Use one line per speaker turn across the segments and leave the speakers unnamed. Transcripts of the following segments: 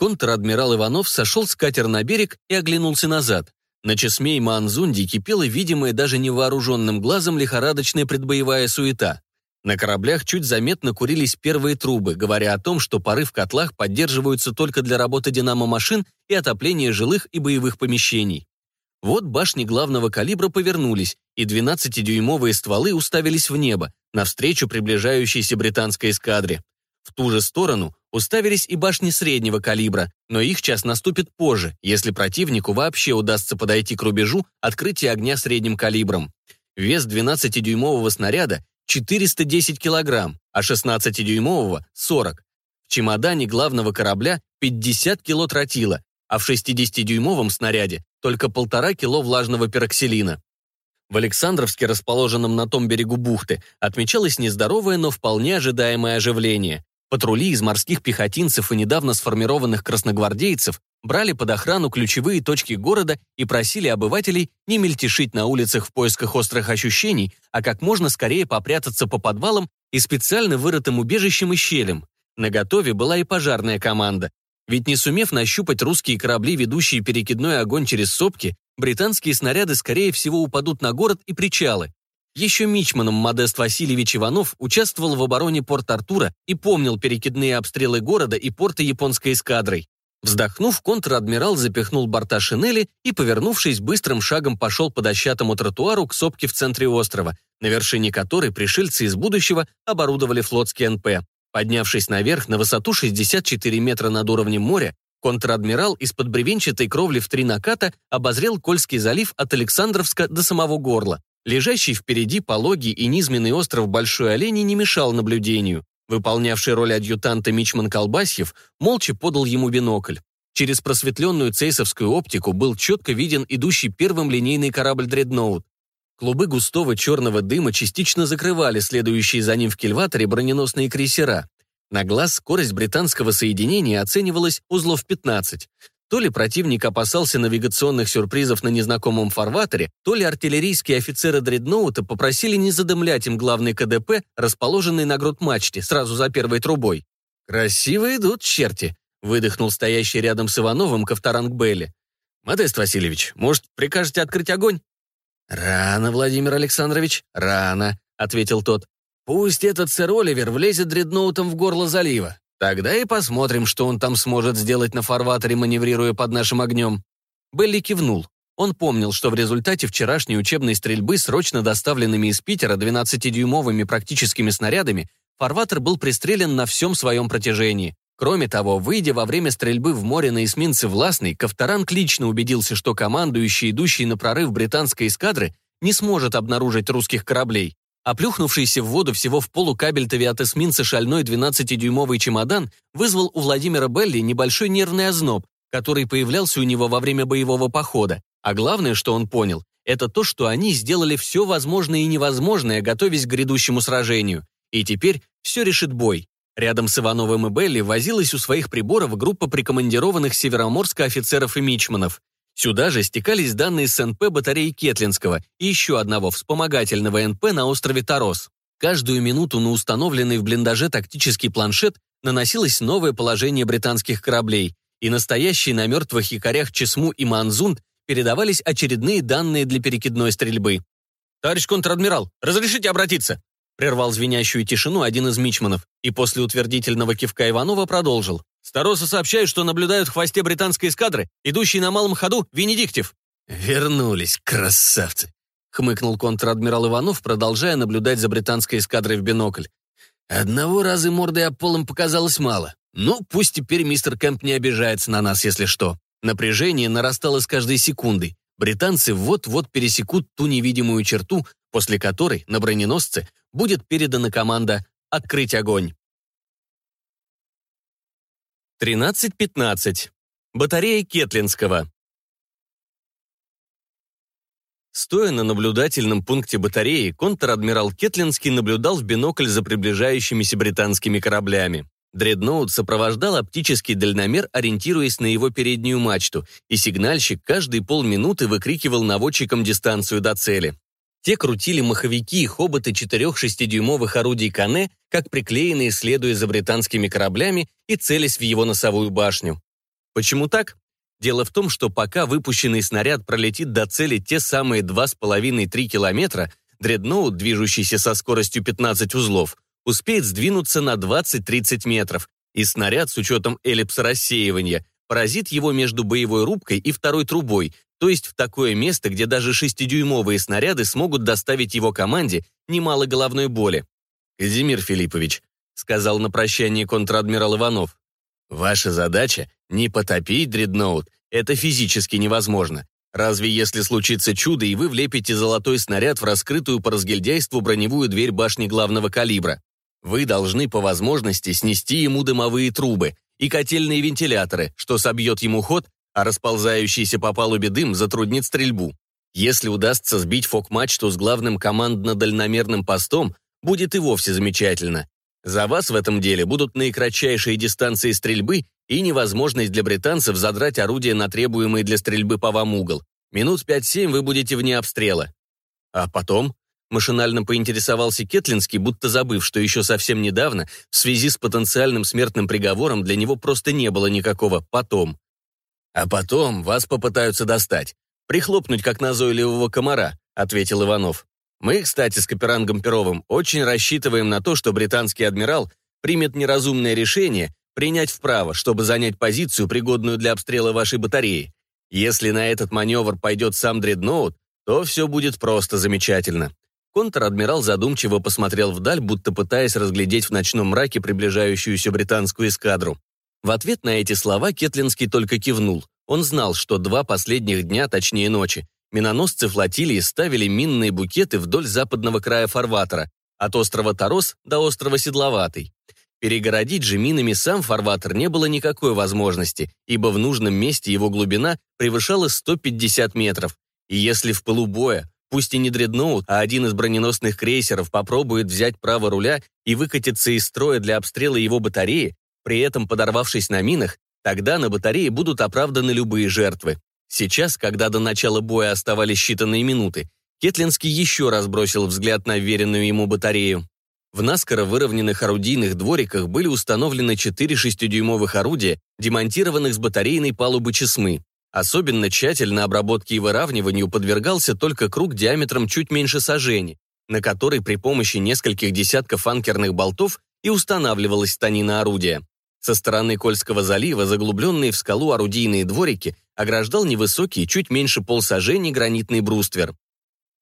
контр-адмирал Иванов сошел с катера на берег и оглянулся назад. На Чесме и Маанзунде кипела видимая даже невооруженным глазом лихорадочная предбоевая суета. На кораблях чуть заметно курились первые трубы, говоря о том, что пары в котлах поддерживаются только для работы динамо-машин и отопления жилых и боевых помещений. Вот башни главного калибра повернулись, и 12-дюймовые стволы уставились в небо, навстречу приближающейся британской эскадре. В ту же сторону уставились и башни среднего калибра, но их час наступит позже, если противнику вообще удастся подойти к рубежу открытия огня средним калибром. Вес 12-дюймового снаряда 410 килограмм, а 16-дюймового – 40. В чемодане главного корабля 50 кило тротила, а в 60-дюймовом снаряде только полтора кило влажного пероксилина. В Александровске, расположенном на том берегу бухты, отмечалось нездоровое, но вполне ожидаемое оживление. Патрули из морских пехотинцев и недавно сформированных красногвардейцев брали под охрану ключевые точки города и просили обывателей не мельтешить на улицах в поисках острых ощущений, а как можно скорее попрятаться по подвалам и специально вырытым убежищем и щелям. На готове была и пожарная команда. Ведь не сумев нащупать русские корабли, ведущие перекидной огонь через сопки, британские снаряды, скорее всего, упадут на город и причалы. Еще мичманом Модест Васильевич Иванов участвовал в обороне Порт-Артура и помнил перекидные обстрелы города и порта японской эскадрой. Вздохнув, контр-адмирал запихнул борта шинели и, повернувшись, быстрым шагом пошел по дощатому тротуару к сопке в центре острова, на вершине которой пришельцы из будущего оборудовали флотский НП. Поднявшись наверх на высоту 64 метра над уровнем моря, контр-адмирал из-под бревенчатой кровли в три наката обозрел Кольский залив от Александровска до самого горла. Лежащий впереди пологий и низменный остров Большой Олени не мешал наблюдению. Выполнявший роль адъютанта Мичман Колбасьев молча подал ему бинокль. Через просветленную цейсовскую оптику был четко виден идущий первым линейный корабль «Дредноут». Клубы густого черного дыма частично закрывали следующие за ним в кильваторе броненосные крейсера. На глаз скорость британского соединения оценивалась узлов 15. То ли противник опасался навигационных сюрпризов на незнакомом фарватере, то ли артиллерийские офицеры дредноута попросили не задымлять им главный КДП, расположенный на грудь-мачте, сразу за первой трубой. «Красиво идут черти», — выдохнул стоящий рядом с Ивановым Ковторанг Белли. «Модест Васильевич, может, прикажете открыть огонь?» «Рано, Владимир Александрович, рано», — ответил тот. «Пусть этот сэр Оливер влезет дредноутом в горло залива. Тогда и посмотрим, что он там сможет сделать на фарватере, маневрируя под нашим огнем». Белли кивнул. Он помнил, что в результате вчерашней учебной стрельбы, срочно доставленными из Питера 12-дюймовыми практическими снарядами, фарватер был пристрелен на всем своем протяжении. Кроме того, выйдя во время стрельбы в море на эсминце «Властный», Ковторанг лично убедился, что командующий, идущий на прорыв британской эскадры, не сможет обнаружить русских кораблей. Оплюхнувшийся в воду всего в полукабельтове от эсминца шальной 12-дюймовый чемодан вызвал у Владимира Белли небольшой нервный озноб, который появлялся у него во время боевого похода. А главное, что он понял, это то, что они сделали все возможное и невозможное, готовясь к грядущему сражению. И теперь все решит бой. Рядом с Ивановым и Белли возилась у своих приборов группа прикомандированных Североморска офицеров и мичманов. Сюда же стекались данные с НП батареи Кетлинского и еще одного вспомогательного НП на острове Тарос. Каждую минуту на установленный в блиндаже тактический планшет наносилось новое положение британских кораблей, и настоящие на мертвых якорях Чесму и Манзунд передавались очередные данные для перекидной стрельбы. «Товарищ контр-адмирал, разрешите обратиться?» Прервал звенящую тишину один из мичманов и после утвердительного кивка Иванова продолжил. Старосы сообщают, что наблюдают в хвосте британской эскадры, идущей на малом ходу Венедиктив». «Вернулись, красавцы!» — хмыкнул контр-адмирал Иванов, продолжая наблюдать за британской эскадрой в бинокль. «Одного раза мордой об полом показалось мало. Ну, пусть теперь мистер Кэмп не обижается на нас, если что». Напряжение нарастало с каждой секундой. Британцы вот-вот пересекут ту невидимую черту, после которой на броненосце будет передана команда «Открыть огонь». 13.15. Батарея Кетлинского. Стоя на наблюдательном пункте батареи, контр-адмирал Кетлинский наблюдал в бинокль за приближающимися британскими кораблями. Дредноут сопровождал оптический дальномер, ориентируясь на его переднюю мачту, и сигнальщик каждые полминуты выкрикивал наводчикам дистанцию до цели. Те крутили маховики и хоботы четырех шестидюймовых орудий Кане, как приклеенные, следуя за британскими кораблями и целясь в его носовую башню. Почему так? Дело в том, что пока выпущенный снаряд пролетит до цели те самые 2,5-3 километра, дредноут, движущийся со скоростью 15 узлов, успеет сдвинуться на 20-30 метров, и снаряд с учетом эллипса рассеивания поразит его между боевой рубкой и второй трубой, то есть в такое место, где даже шестидюймовые снаряды смогут доставить его команде немало головной боли. «Казимир Филиппович», — сказал на прощание контр-адмирал Иванов, «ваша задача — не потопить дредноут, это физически невозможно. Разве если случится чудо, и вы влепите золотой снаряд в раскрытую по разгильдяйству броневую дверь башни главного калибра? Вы должны по возможности снести ему дымовые трубы и котельные вентиляторы, что собьет ему ход а расползающийся по палубе дым затруднит стрельбу. Если удастся сбить фок-мачту с главным командно-дальномерным постом, будет и вовсе замечательно. За вас в этом деле будут наикратчайшие дистанции стрельбы и невозможность для британцев задрать орудие на требуемый для стрельбы по вам угол. Минут 5-7 вы будете вне обстрела. А потом, машинально поинтересовался Кетлинский, будто забыв, что еще совсем недавно, в связи с потенциальным смертным приговором, для него просто не было никакого «потом». «А потом вас попытаются достать. Прихлопнуть, как назойливого комара», — ответил Иванов. «Мы, кстати, с Каперангом Перовым очень рассчитываем на то, что британский адмирал примет неразумное решение принять вправо, чтобы занять позицию, пригодную для обстрела вашей батареи. Если на этот маневр пойдет сам дредноут, то все будет просто замечательно». Контр-адмирал задумчиво посмотрел вдаль, будто пытаясь разглядеть в ночном мраке приближающуюся британскую эскадру. В ответ на эти слова Кетлинский только кивнул. Он знал, что два последних дня, точнее ночи, миноносцы флотилии ставили минные букеты вдоль западного края фарватера, от острова Тарос до острова Седловатый. Перегородить же минами сам фарватер не было никакой возможности, ибо в нужном месте его глубина превышала 150 метров. И если в пылу боя, пусть и не дредноут, а один из броненосных крейсеров попробует взять право руля и выкатиться из строя для обстрела его батареи, при этом подорвавшись на минах, тогда на батарее будут оправданы любые жертвы. Сейчас, когда до начала боя оставались считанные минуты, Кетлинский еще раз бросил взгляд на веренную ему батарею. В наскоро выровненных орудийных двориках были установлены четыре шестидюймовых орудия, демонтированных с батарейной палубы Чесмы. Особенно тщательно обработке и выравниванию подвергался только круг диаметром чуть меньше сажени, на который при помощи нескольких десятков анкерных болтов и устанавливалась станина орудия. Со стороны Кольского залива заглубленные в скалу орудийные дворики ограждал невысокий, чуть меньше полсажений гранитный бруствер.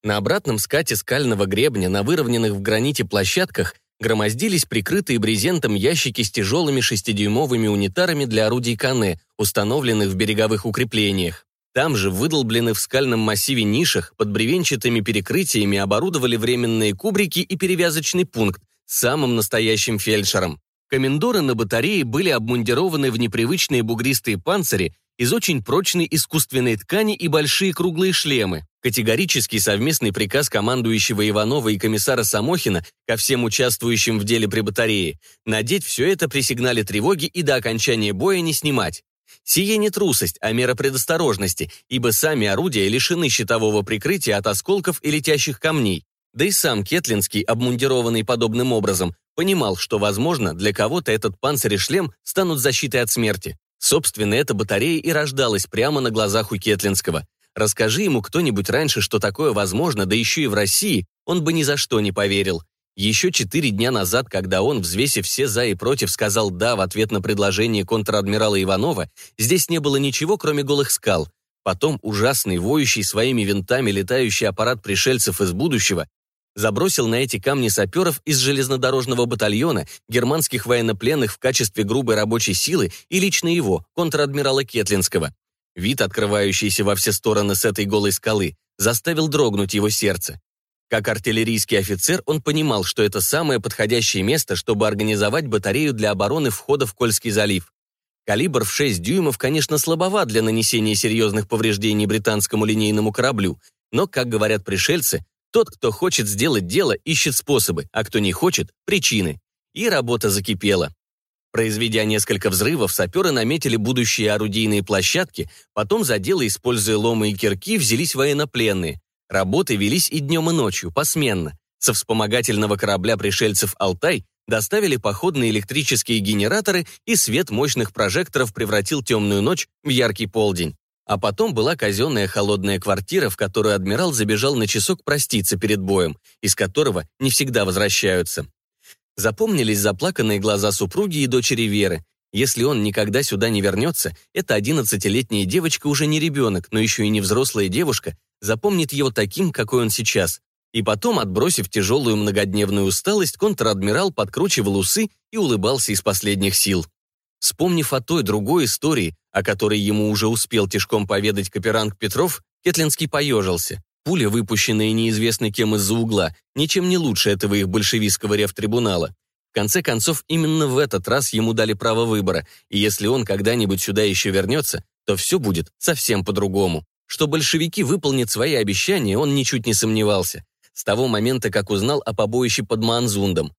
На обратном скате скального гребня на выровненных в граните площадках громоздились прикрытые брезентом ящики с тяжелыми шестидюймовыми унитарами для орудий Кане, установленных в береговых укреплениях. Там же, выдолблены в скальном массиве нишах, под бревенчатыми перекрытиями оборудовали временные кубрики и перевязочный пункт с самым настоящим фельдшером. Комендоры на батарее были обмундированы в непривычные бугристые панцири из очень прочной искусственной ткани и большие круглые шлемы. Категорический совместный приказ командующего Иванова и комиссара Самохина ко всем участвующим в деле при батарее надеть все это при сигнале тревоги и до окончания боя не снимать. Сие не трусость, а мера предосторожности, ибо сами орудия лишены щитового прикрытия от осколков и летящих камней. Да и сам Кетлинский, обмундированный подобным образом, понимал, что, возможно, для кого-то этот панцирь и шлем станут защитой от смерти. Собственно, эта батарея и рождалась прямо на глазах у Кетлинского. Расскажи ему кто-нибудь раньше, что такое возможно, да еще и в России, он бы ни за что не поверил. Еще четыре дня назад, когда он, взвесив все «за» и «против», сказал «да» в ответ на предложение контр-адмирала Иванова, здесь не было ничего, кроме голых скал. Потом ужасный, воющий своими винтами летающий аппарат пришельцев из будущего забросил на эти камни саперов из железнодорожного батальона, германских военнопленных в качестве грубой рабочей силы и лично его, контр-адмирала Кетлинского. Вид, открывающийся во все стороны с этой голой скалы, заставил дрогнуть его сердце. Как артиллерийский офицер, он понимал, что это самое подходящее место, чтобы организовать батарею для обороны входа в Кольский залив. Калибр в 6 дюймов, конечно, слабоват для нанесения серьезных повреждений британскому линейному кораблю, но, как говорят пришельцы, тот, кто хочет сделать дело, ищет способы, а кто не хочет – причины. И работа закипела. Произведя несколько взрывов, саперы наметили будущие орудийные площадки, потом за дело, используя ломы и кирки, взялись военнопленные. Работы велись и днем, и ночью, посменно. Со вспомогательного корабля пришельцев «Алтай» доставили походные электрические генераторы, и свет мощных прожекторов превратил темную ночь в яркий полдень. А потом была казенная холодная квартира, в которую адмирал забежал на часок проститься перед боем, из которого не всегда возвращаются. Запомнились заплаканные глаза супруги и дочери Веры. Если он никогда сюда не вернется, эта одиннадцатилетняя девочка уже не ребенок, но еще и не взрослая девушка, запомнит его таким, какой он сейчас, и потом, отбросив тяжелую многодневную усталость, контр-адмирал подкручивал усы и улыбался из последних сил. Вспомнив о той другой истории, о которой ему уже успел тишком поведать Каперанг Петров, Кетлинский поежился. Пуля, выпущенная неизвестно кем из-за угла, ничем не лучше этого их большевистского рефтрибунала. В конце концов, именно в этот раз ему дали право выбора, и если он когда-нибудь сюда еще вернется, то все будет совсем по-другому. Что большевики выполнят свои обещания, он ничуть не сомневался с того момента, как узнал о побоище под Манзундом.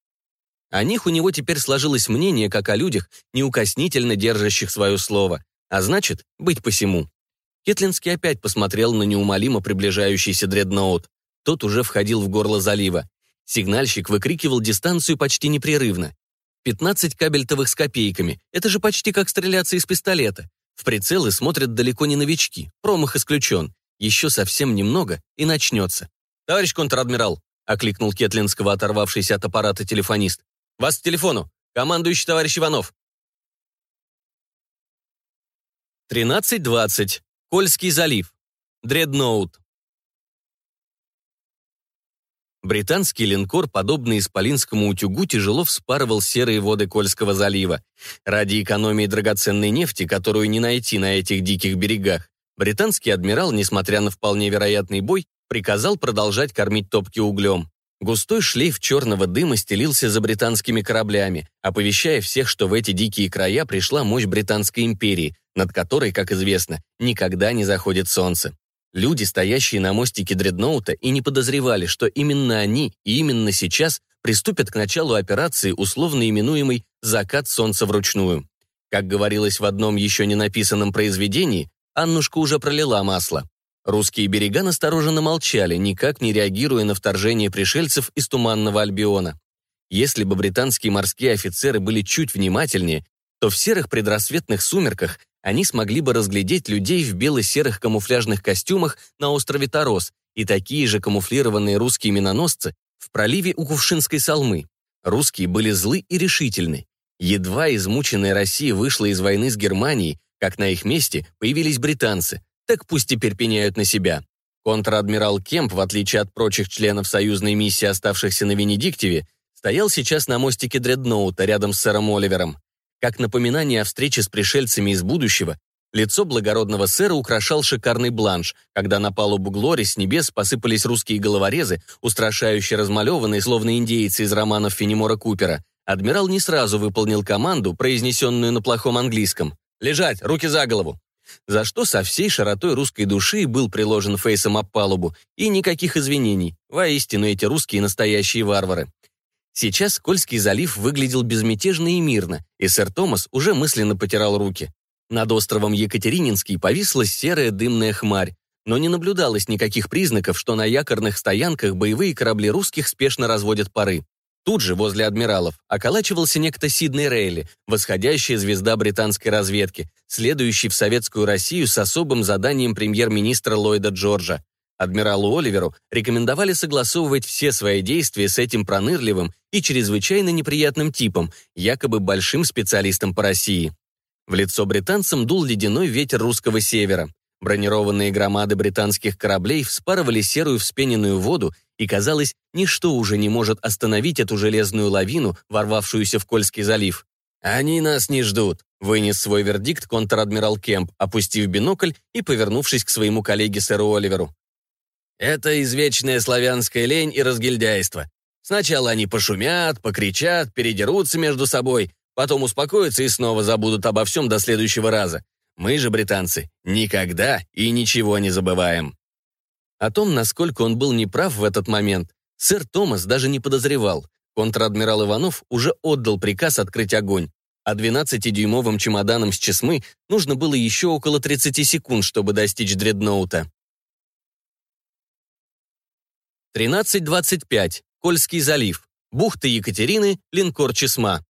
О них у него теперь сложилось мнение, как о людях, неукоснительно держащих свое слово, а значит, быть посему. Кетлинский опять посмотрел на неумолимо приближающийся дредноут. Тот уже входил в горло залива. Сигнальщик выкрикивал дистанцию почти непрерывно. 15 кабельтовых с копейками. Это же почти как стреляться из пистолета. В прицелы смотрят далеко не новички. Промах исключен. Еще совсем немного, и начнется. «Товарищ контр-адмирал», — окликнул Кетлинского, оторвавшийся от аппарата телефонист. «Вас к телефону. Командующий товарищ Иванов». 13.20. Кольский залив. Дредноут. Британский линкор, подобный исполинскому утюгу, тяжело вспарывал серые воды Кольского залива. Ради экономии драгоценной нефти, которую не найти на этих диких берегах, британский адмирал, несмотря на вполне вероятный бой, приказал продолжать кормить топки углем. Густой шлейф черного дыма стелился за британскими кораблями, оповещая всех, что в эти дикие края пришла мощь Британской империи, над которой, как известно, никогда не заходит солнце. Люди, стоящие на мостике дредноута, и не подозревали, что именно они и именно сейчас приступят к началу операции, условно именуемой «закат солнца вручную». Как говорилось в одном еще не написанном произведении, Аннушка уже пролила масло. Русские берега настороженно молчали, никак не реагируя на вторжение пришельцев из Туманного Альбиона. Если бы британские морские офицеры были чуть внимательнее, то в серых предрассветных сумерках они смогли бы разглядеть людей в бело-серых камуфляжных костюмах на острове Тарос и такие же камуфлированные русские миноносцы в проливе у Кувшинской Салмы. Русские были злы и решительны. Едва измученная Россия вышла из войны с Германией, как на их месте появились британцы, так пусть теперь пеняют на себя. Контр-адмирал Кемп, в отличие от прочих членов союзной миссии, оставшихся на Венедиктиве, стоял сейчас на мостике Дредноута рядом с сэром Оливером. Как напоминание о встрече с пришельцами из будущего, лицо благородного сэра украшал шикарный бланш, когда на палубу Глори с небес посыпались русские головорезы, устрашающе размалеванные, словно индейцы из романов Фенемора Купера. Адмирал не сразу выполнил команду, произнесенную на плохом английском. «Лежать! Руки за голову!» За что со всей широтой русской души был приложен фейсом об палубу, и никаких извинений. Воистину эти русские настоящие варвары. Сейчас Кольский залив выглядел безмятежно и мирно, и сэр Томас уже мысленно потирал руки. Над островом Екатерининский повисла серая дымная хмарь, но не наблюдалось никаких признаков, что на якорных стоянках боевые корабли русских спешно разводят пары. Тут же, возле адмиралов, околачивался некто Сидней Рейли, восходящая звезда британской разведки, следующий в Советскую Россию с особым заданием премьер-министра Ллойда Джорджа. Адмиралу Оливеру рекомендовали согласовывать все свои действия с этим пронырливым и чрезвычайно неприятным типом, якобы большим специалистом по России. В лицо британцам дул ледяной ветер русского севера. Бронированные громады британских кораблей вспарывали серую вспененную воду, и, казалось, ничто уже не может остановить эту железную лавину, ворвавшуюся в Кольский залив. «Они нас не ждут», — вынес свой вердикт контр-адмирал Кемп, опустив бинокль и повернувшись к своему коллеге сэру Оливеру. «Это извечная славянская лень и разгильдяйство. Сначала они пошумят, покричат, передерутся между собой, потом успокоятся и снова забудут обо всем до следующего раза. Мы же, британцы, никогда и ничего не забываем. О том, насколько он был неправ в этот момент, сэр Томас даже не подозревал. Контр-адмирал Иванов уже отдал приказ открыть огонь, а 12-дюймовым чемоданом с Чесмы нужно было еще около 30 секунд, чтобы достичь дредноута. 13.25. Кольский залив. Бухта Екатерины, линкор Чесма.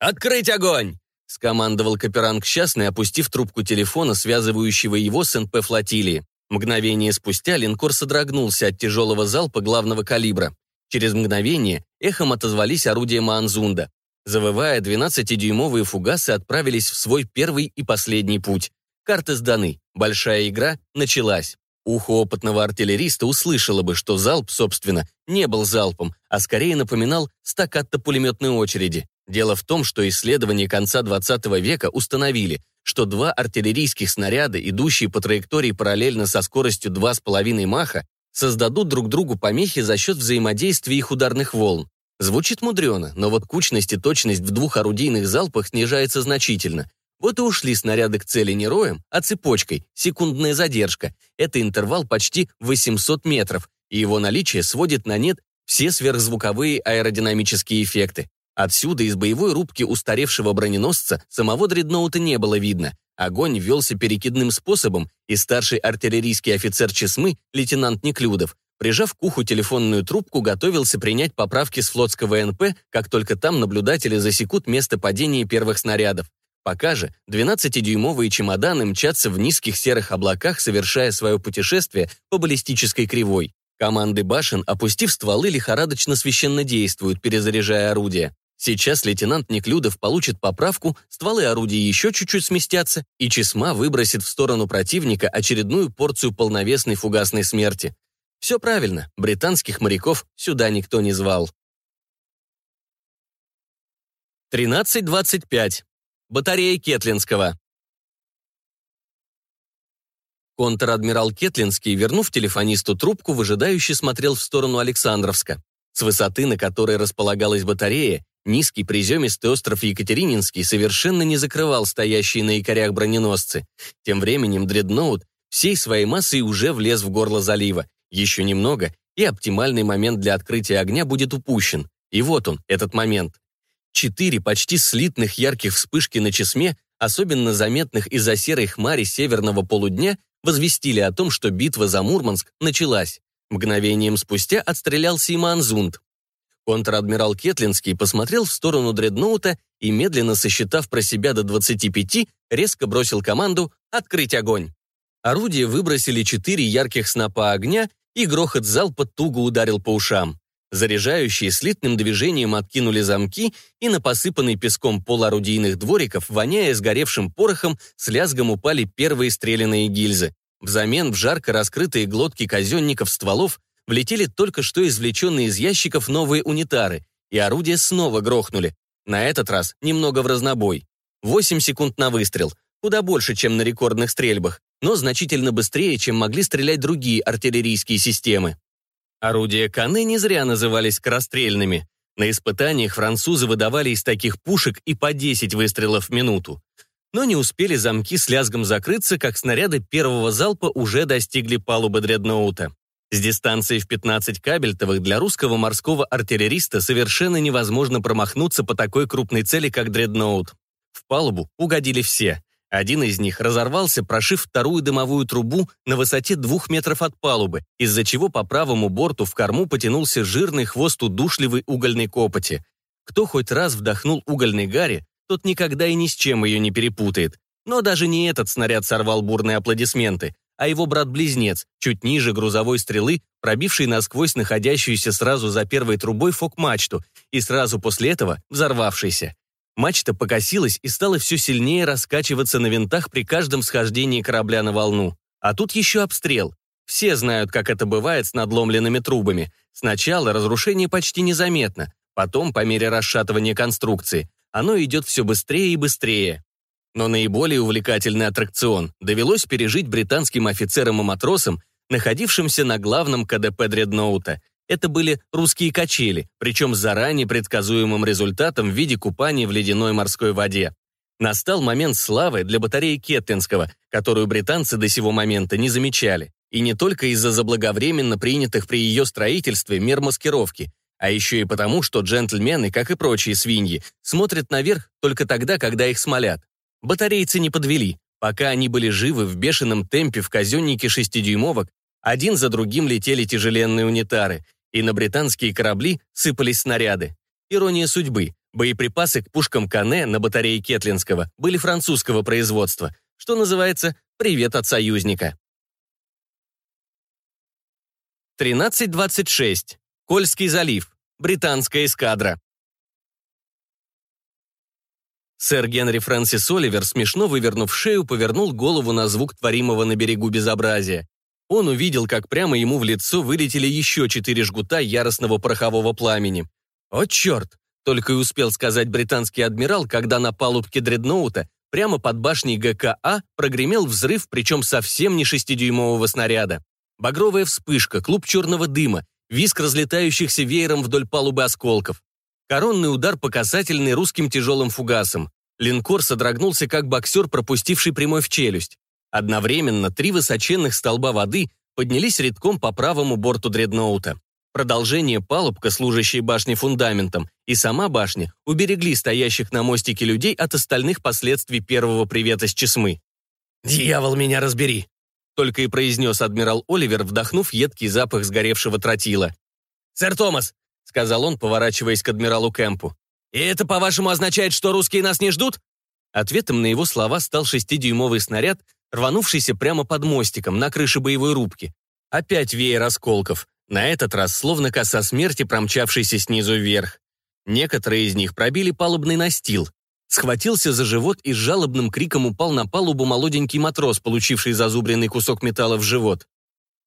«Открыть огонь!» — скомандовал Каперанг Счастный, опустив трубку телефона, связывающего его с НП флотилии. Мгновение спустя линкор содрогнулся от тяжелого залпа главного калибра. Через мгновение эхом отозвались орудия Маанзунда. Завывая, 12-дюймовые фугасы отправились в свой первый и последний путь. Карты сданы, большая игра началась. Ухо опытного артиллериста услышало бы, что залп, собственно, не был залпом, а скорее напоминал стаккато пулеметной очереди. Дело в том, что исследования конца 20 века установили, что два артиллерийских снаряда, идущие по траектории параллельно со скоростью 2,5 маха, создадут друг другу помехи за счет взаимодействия их ударных волн. Звучит мудрено, но вот кучность и точность в двух орудийных залпах снижается значительно. Вот и ушли снаряды к цели не роем, а цепочкой, секундная задержка. Это интервал почти 800 метров, и его наличие сводит на нет все сверхзвуковые аэродинамические эффекты. Отсюда из боевой рубки устаревшего броненосца самого дредноута не было видно. Огонь велся перекидным способом, и старший артиллерийский офицер Чесмы, лейтенант Неклюдов, прижав к уху телефонную трубку, готовился принять поправки с флотского НП, как только там наблюдатели засекут место падения первых снарядов. Пока же 12-дюймовые чемоданы мчатся в низких серых облаках, совершая свое путешествие по баллистической кривой. Команды башен, опустив стволы, лихорадочно священно действуют, перезаряжая орудия. Сейчас лейтенант Неклюдов получит поправку, стволы орудий еще чуть-чуть сместятся, и Чесма выбросит в сторону противника очередную порцию полновесной фугасной смерти. Все правильно, британских моряков сюда никто не звал. 13.25. Батарея Кетлинского. Контр-адмирал Кетлинский, вернув телефонисту трубку, выжидающе смотрел в сторону Александровска. С высоты, на которой располагалась батарея, низкий приземистый остров Екатерининский совершенно не закрывал стоящие на якорях броненосцы. Тем временем дредноут всей своей массой уже влез в горло залива. Еще немного, и оптимальный момент для открытия огня будет упущен. И вот он, этот момент. Четыре почти слитных ярких вспышки на чесме, особенно заметных из-за серой хмари северного полудня, возвестили о том, что битва за Мурманск началась. Мгновением спустя отстрелялся и Манзунд. Контр-адмирал Кетлинский посмотрел в сторону дредноута и, медленно сосчитав про себя до 25, резко бросил команду «Открыть огонь!». Орудия выбросили четыре ярких снопа огня, и грохот залпа туго ударил по ушам. Заряжающие слитным движением откинули замки, и на посыпанный песком пол орудийных двориков, воняя сгоревшим порохом, с лязгом упали первые стреляные гильзы. Взамен в жарко раскрытые глотки казенников стволов влетели только что извлеченные из ящиков новые унитары, и орудия снова грохнули. На этот раз немного в разнобой. Восемь секунд на выстрел, куда больше, чем на рекордных стрельбах, но значительно быстрее, чем могли стрелять другие артиллерийские системы. Орудия Каны не зря назывались скорострельными. На испытаниях французы выдавали из таких пушек и по 10 выстрелов в минуту. Но не успели замки с лязгом закрыться, как снаряды первого залпа уже достигли палубы дредноута. С дистанции в 15 кабельтовых для русского морского артиллериста совершенно невозможно промахнуться по такой крупной цели, как дредноут. В палубу угодили все. Один из них разорвался, прошив вторую дымовую трубу на высоте двух метров от палубы, из-за чего по правому борту в корму потянулся жирный хвост удушливой угольной копоти. Кто хоть раз вдохнул угольной гари, тот никогда и ни с чем ее не перепутает. Но даже не этот снаряд сорвал бурные аплодисменты, а его брат-близнец, чуть ниже грузовой стрелы, пробивший насквозь находящуюся сразу за первой трубой фок-мачту и сразу после этого взорвавшийся. Мачта покосилась и стала все сильнее раскачиваться на винтах при каждом схождении корабля на волну. А тут еще обстрел. Все знают, как это бывает с надломленными трубами. Сначала разрушение почти незаметно, потом, по мере расшатывания конструкции, оно идет все быстрее и быстрее. Но наиболее увлекательный аттракцион довелось пережить британским офицерам и матросам, находившимся на главном КДП дредноута, это были русские качели, причем с заранее предсказуемым результатом в виде купания в ледяной морской воде. Настал момент славы для батареи Кеттенского, которую британцы до сего момента не замечали. И не только из-за заблаговременно принятых при ее строительстве мер маскировки, а еще и потому, что джентльмены, как и прочие свиньи, смотрят наверх только тогда, когда их смолят. Батарейцы не подвели. Пока они были живы в бешеном темпе в казеннике шестидюймовок, один за другим летели тяжеленные унитары, и на британские корабли сыпались снаряды. Ирония судьбы. Боеприпасы к пушкам Кане на батарее Кетлинского были французского производства, что называется «привет от союзника». 13.26. Кольский залив. Британская эскадра. Сэр Генри Фрэнсис Оливер, смешно вывернув шею, повернул голову на звук творимого на берегу безобразия. Он увидел, как прямо ему в лицо вылетели еще четыре жгута яростного порохового пламени. «О, черт!» — только и успел сказать британский адмирал, когда на палубке дредноута прямо под башней ГКА прогремел взрыв, причем совсем не шестидюймового снаряда. Багровая вспышка, клуб черного дыма, виск разлетающихся веером вдоль палубы осколков. Коронный удар по касательной русским тяжелым фугасом. Линкор содрогнулся, как боксер, пропустивший прямой в челюсть. Одновременно три высоченных столба воды поднялись редком по правому борту дредноута. Продолжение палубка, служащей башней фундаментом, и сама башня уберегли стоящих на мостике людей от остальных последствий первого привета с Чесмы. «Дьявол, меня разбери!» только и произнес адмирал Оливер, вдохнув едкий запах сгоревшего тротила. «Сэр Томас, — сказал он, поворачиваясь к адмиралу Кэмпу. «И это, по-вашему, означает, что русские нас не ждут?» Ответом на его слова стал шестидюймовый снаряд, рванувшийся прямо под мостиком, на крыше боевой рубки. Опять веер осколков, на этот раз словно коса смерти, промчавшийся снизу вверх. Некоторые из них пробили палубный настил. Схватился за живот и с жалобным криком упал на палубу молоденький матрос, получивший зазубренный кусок металла в живот.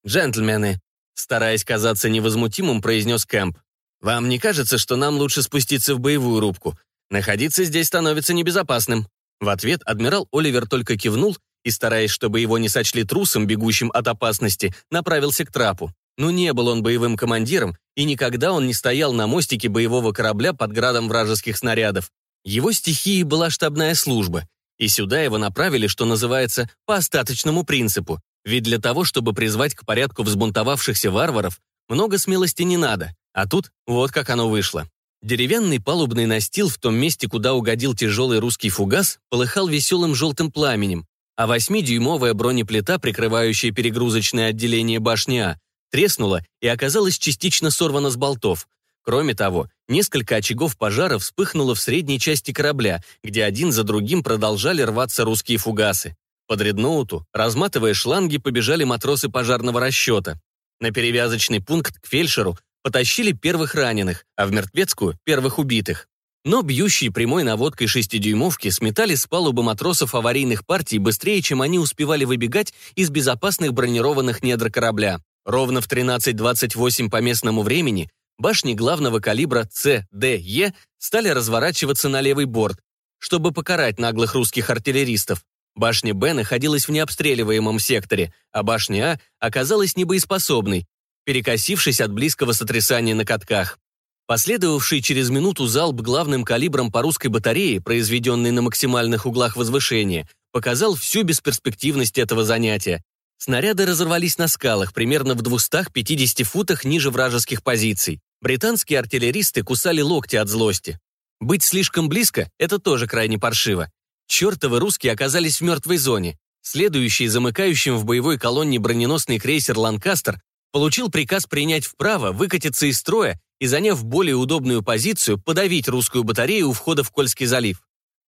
«Джентльмены», стараясь казаться невозмутимым, произнес Кэмп. Вам не кажется, что нам лучше спуститься в боевую рубку? Находиться здесь становится небезопасным». В ответ адмирал Оливер только кивнул и, стараясь, чтобы его не сочли трусом, бегущим от опасности, направился к трапу. Но не был он боевым командиром, и никогда он не стоял на мостике боевого корабля под градом вражеских снарядов. Его стихией была штабная служба, и сюда его направили, что называется, по остаточному принципу. Ведь для того, чтобы призвать к порядку взбунтовавшихся варваров, много смелости не надо. А тут вот как оно вышло. Деревянный палубный настил в том месте, куда угодил тяжелый русский фугас, полыхал веселым желтым пламенем, а восьмидюймовая бронеплита, прикрывающая перегрузочное отделение башни А, треснула и оказалась частично сорвана с болтов. Кроме того, несколько очагов пожара вспыхнуло в средней части корабля, где один за другим продолжали рваться русские фугасы. Под редноуту, разматывая шланги, побежали матросы пожарного расчета. На перевязочный пункт к фельдшеру потащили первых раненых, а в мертвецкую — первых убитых. Но бьющие прямой наводкой шестидюймовки сметали с палубы матросов аварийных партий быстрее, чем они успевали выбегать из безопасных бронированных недр корабля. Ровно в 13.28 по местному времени башни главного калибра ЦДЕ стали разворачиваться на левый борт, чтобы покарать наглых русских артиллеристов. Башня Б находилась в необстреливаемом секторе, а башня А оказалась небоеспособной, перекосившись от близкого сотрясания на катках. Последовавший через минуту залп главным калибром по русской батарее, произведенный на максимальных углах возвышения, показал всю бесперспективность этого занятия. Снаряды разорвались на скалах, примерно в 250 футах ниже вражеских позиций. Британские артиллеристы кусали локти от злости. Быть слишком близко – это тоже крайне паршиво. Чертовы русские оказались в мертвой зоне. Следующий замыкающим в боевой колонне броненосный крейсер «Ланкастер» получил приказ принять вправо, выкатиться из строя и, заняв более удобную позицию, подавить русскую батарею у входа в Кольский залив.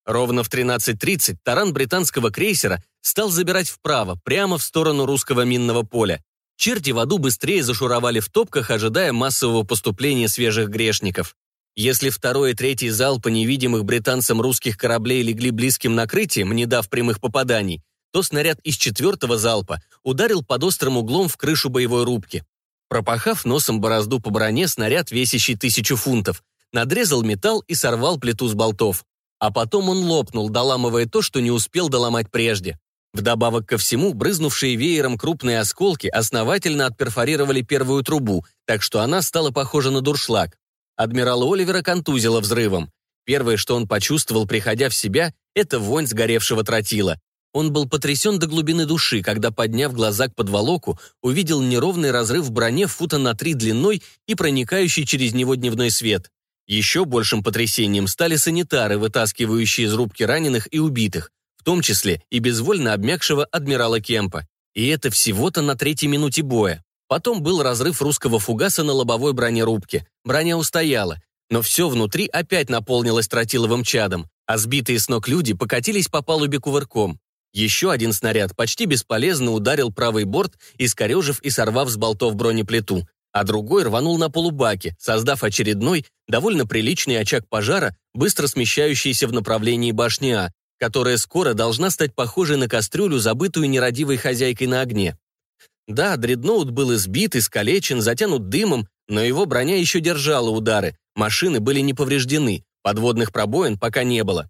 Ровно в 13.30 таран британского крейсера стал забирать вправо, прямо в сторону русского минного поля. Черти в аду быстрее зашуровали в топках, ожидая массового поступления свежих грешников. Если второй и третий залпы невидимых британцам русских кораблей легли близким накрытием, не дав прямых попаданий, то снаряд из четвертого залпа ударил под острым углом в крышу боевой рубки. Пропахав носом борозду по броне, снаряд, весящий тысячу фунтов, надрезал металл и сорвал плиту с болтов. А потом он лопнул, доламывая то, что не успел доломать прежде. Вдобавок ко всему, брызнувшие веером крупные осколки основательно отперфорировали первую трубу, так что она стала похожа на дуршлаг. Адмирала Оливера контузило взрывом. Первое, что он почувствовал, приходя в себя, это вонь сгоревшего тротила. Он был потрясен до глубины души, когда, подняв глаза к подволоку, увидел неровный разрыв в броне фута на три длиной и проникающий через него дневной свет. Еще большим потрясением стали санитары, вытаскивающие из рубки раненых и убитых, в том числе и безвольно обмякшего адмирала Кемпа. И это всего-то на третьей минуте боя. Потом был разрыв русского фугаса на лобовой броне рубки. Броня устояла, но все внутри опять наполнилось тротиловым чадом, а сбитые с ног люди покатились по палубе кувырком. Еще один снаряд почти бесполезно ударил правый борт, искорежив и сорвав с болтов бронеплиту, а другой рванул на полубаке, создав очередной, довольно приличный очаг пожара, быстро смещающийся в направлении башни А, которая скоро должна стать похожей на кастрюлю, забытую нерадивой хозяйкой на огне. Да, дредноут был избит, искалечен, затянут дымом, но его броня еще держала удары, машины были не повреждены, подводных пробоин пока не было.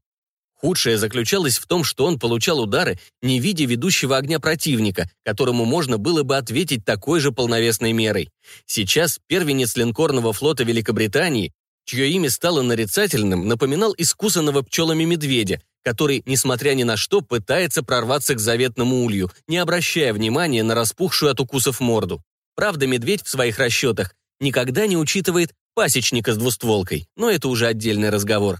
Худшее заключалось в том, что он получал удары, не видя ведущего огня противника, которому можно было бы ответить такой же полновесной мерой. Сейчас первенец линкорного флота Великобритании, чье имя стало нарицательным, напоминал искусанного пчелами медведя, который, несмотря ни на что, пытается прорваться к заветному улью, не обращая внимания на распухшую от укусов морду. Правда, медведь в своих расчетах никогда не учитывает пасечника с двустволкой, но это уже отдельный разговор.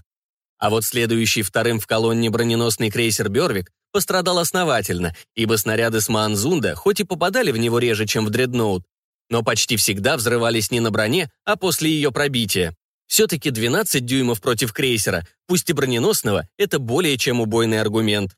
А вот следующий вторым в колонне броненосный крейсер «Бёрвик» пострадал основательно, ибо снаряды с Маанзунда хоть и попадали в него реже, чем в дредноут, но почти всегда взрывались не на броне, а после ее пробития. Все-таки 12 дюймов против крейсера, пусть и броненосного, это более чем убойный аргумент.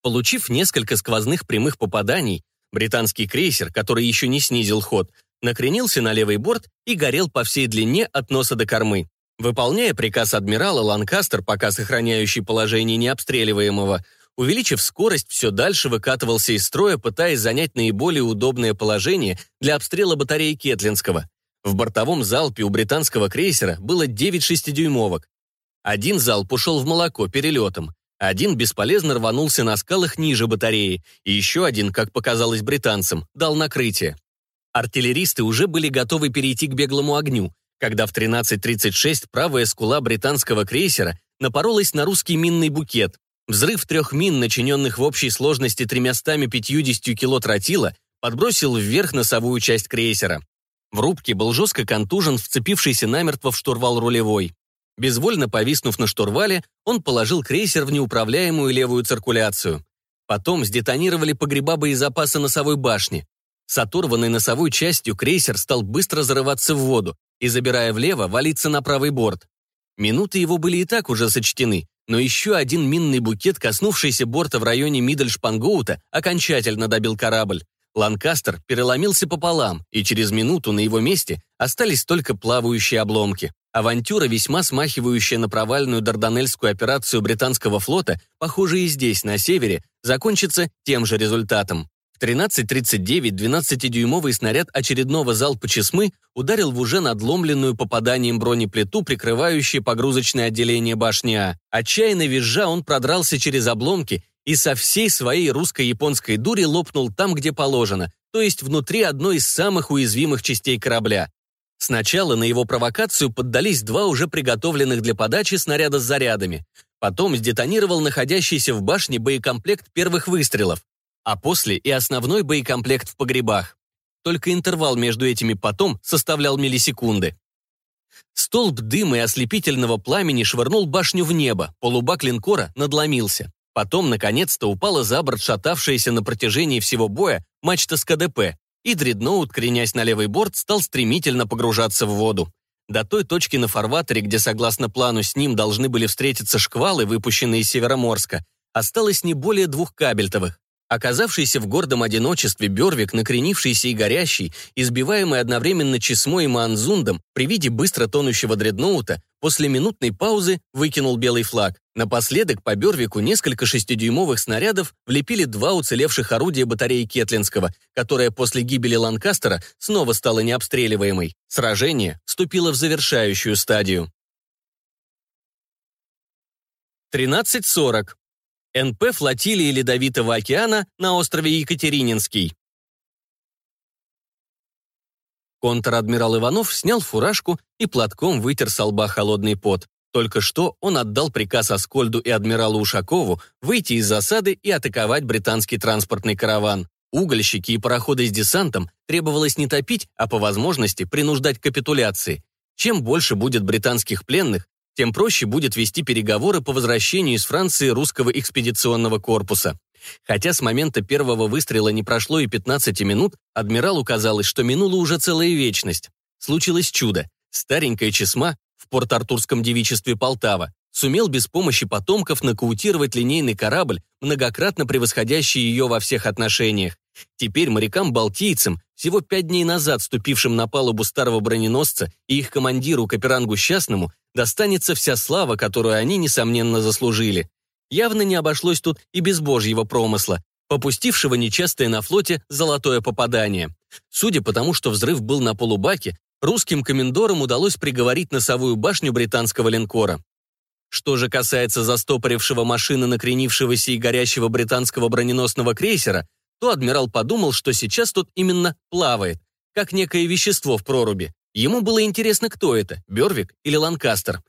Получив несколько сквозных прямых попаданий, британский крейсер, который еще не снизил ход, накренился на левый борт и горел по всей длине от носа до кормы. Выполняя приказ адмирала, Ланкастер, пока сохраняющий положение необстреливаемого, увеличив скорость, все дальше выкатывался из строя, пытаясь занять наиболее удобное положение для обстрела батареи Кетлинского. В бортовом залпе у британского крейсера было 9 шестидюймовок. Один залп ушел в молоко перелетом, один бесполезно рванулся на скалах ниже батареи, и еще один, как показалось британцам, дал накрытие. Артиллеристы уже были готовы перейти к беглому огню, когда в 13.36 правая скула британского крейсера напоролась на русский минный букет. Взрыв трех мин, начиненных в общей сложности 350 кило тротила, подбросил вверх носовую часть крейсера. В рубке был жестко контужен, вцепившийся намертво в штурвал рулевой. Безвольно повиснув на штурвале, он положил крейсер в неуправляемую левую циркуляцию. Потом сдетонировали погреба боезапаса носовой башни. С оторванной носовой частью крейсер стал быстро зарываться в воду и, забирая влево, валиться на правый борт. Минуты его были и так уже сочтены, но еще один минный букет, коснувшийся борта в районе Мидельшпангоута, окончательно добил корабль. Ланкастер переломился пополам, и через минуту на его месте остались только плавающие обломки. Авантюра, весьма смахивающая на провальную дарданельскую операцию британского флота, похоже и здесь, на севере, закончится тем же результатом. В 13.39 12-дюймовый снаряд очередного залпа Чесмы ударил в уже надломленную попаданием бронеплиту, прикрывающее погрузочное отделение башни А. Отчаянно визжа он продрался через обломки и со всей своей русско-японской дури лопнул там, где положено, то есть внутри одной из самых уязвимых частей корабля. Сначала на его провокацию поддались два уже приготовленных для подачи снаряда с зарядами. Потом сдетонировал находящийся в башне боекомплект первых выстрелов, а после и основной боекомплект в погребах. Только интервал между этими потом составлял миллисекунды. Столб дыма и ослепительного пламени швырнул башню в небо, полубак линкора надломился. Потом, наконец-то, упала за борт шатавшаяся на протяжении всего боя мачта с КДП, и дредноут, кренясь на левый борт, стал стремительно погружаться в воду. До той точки на фарватере, где, согласно плану, с ним должны были встретиться шквалы, выпущенные из Североморска, осталось не более двух кабельтовых. Оказавшийся в гордом одиночестве Бёрвик, накренившийся и горящий, избиваемый одновременно Чесмой и Манзундом, при виде быстро тонущего дредноута, после минутной паузы выкинул белый флаг. Напоследок по Бёрвику несколько шестидюймовых снарядов влепили два уцелевших орудия батареи Кетлинского, которая после гибели Ланкастера снова стала необстреливаемой. Сражение вступило в завершающую стадию. 13.40. НП флотилии Ледовитого океана на острове Екатерининский. Контр-адмирал Иванов снял фуражку и платком вытер с лба холодный пот. Только что он отдал приказ Аскольду и адмиралу Ушакову выйти из засады и атаковать британский транспортный караван. Угольщики и пароходы с десантом требовалось не топить, а по возможности принуждать капитуляции. Чем больше будет британских пленных, тем проще будет вести переговоры по возвращению из Франции русского экспедиционного корпуса. Хотя с момента первого выстрела не прошло и 15 минут, адмиралу казалось, что минула уже целая вечность. Случилось чудо. Старенькая чесма в Порт-Артурском девичестве Полтава сумел без помощи потомков нокаутировать линейный корабль, многократно превосходящий ее во всех отношениях. Теперь морякам-балтийцам, всего пять дней назад ступившим на палубу старого броненосца и их командиру Каперангу Счастному, достанется вся слава, которую они, несомненно, заслужили. Явно не обошлось тут и без божьего промысла, попустившего нечастое на флоте золотое попадание. Судя по тому, что взрыв был на полубаке, русским комендорам удалось приговорить носовую башню британского линкора. Что же касается застопорившего машины накренившегося и горящего британского броненосного крейсера, то адмирал подумал, что сейчас тут именно плавает, как некое вещество в проруби. Ему было интересно, кто это, Бервик или Ланкастер.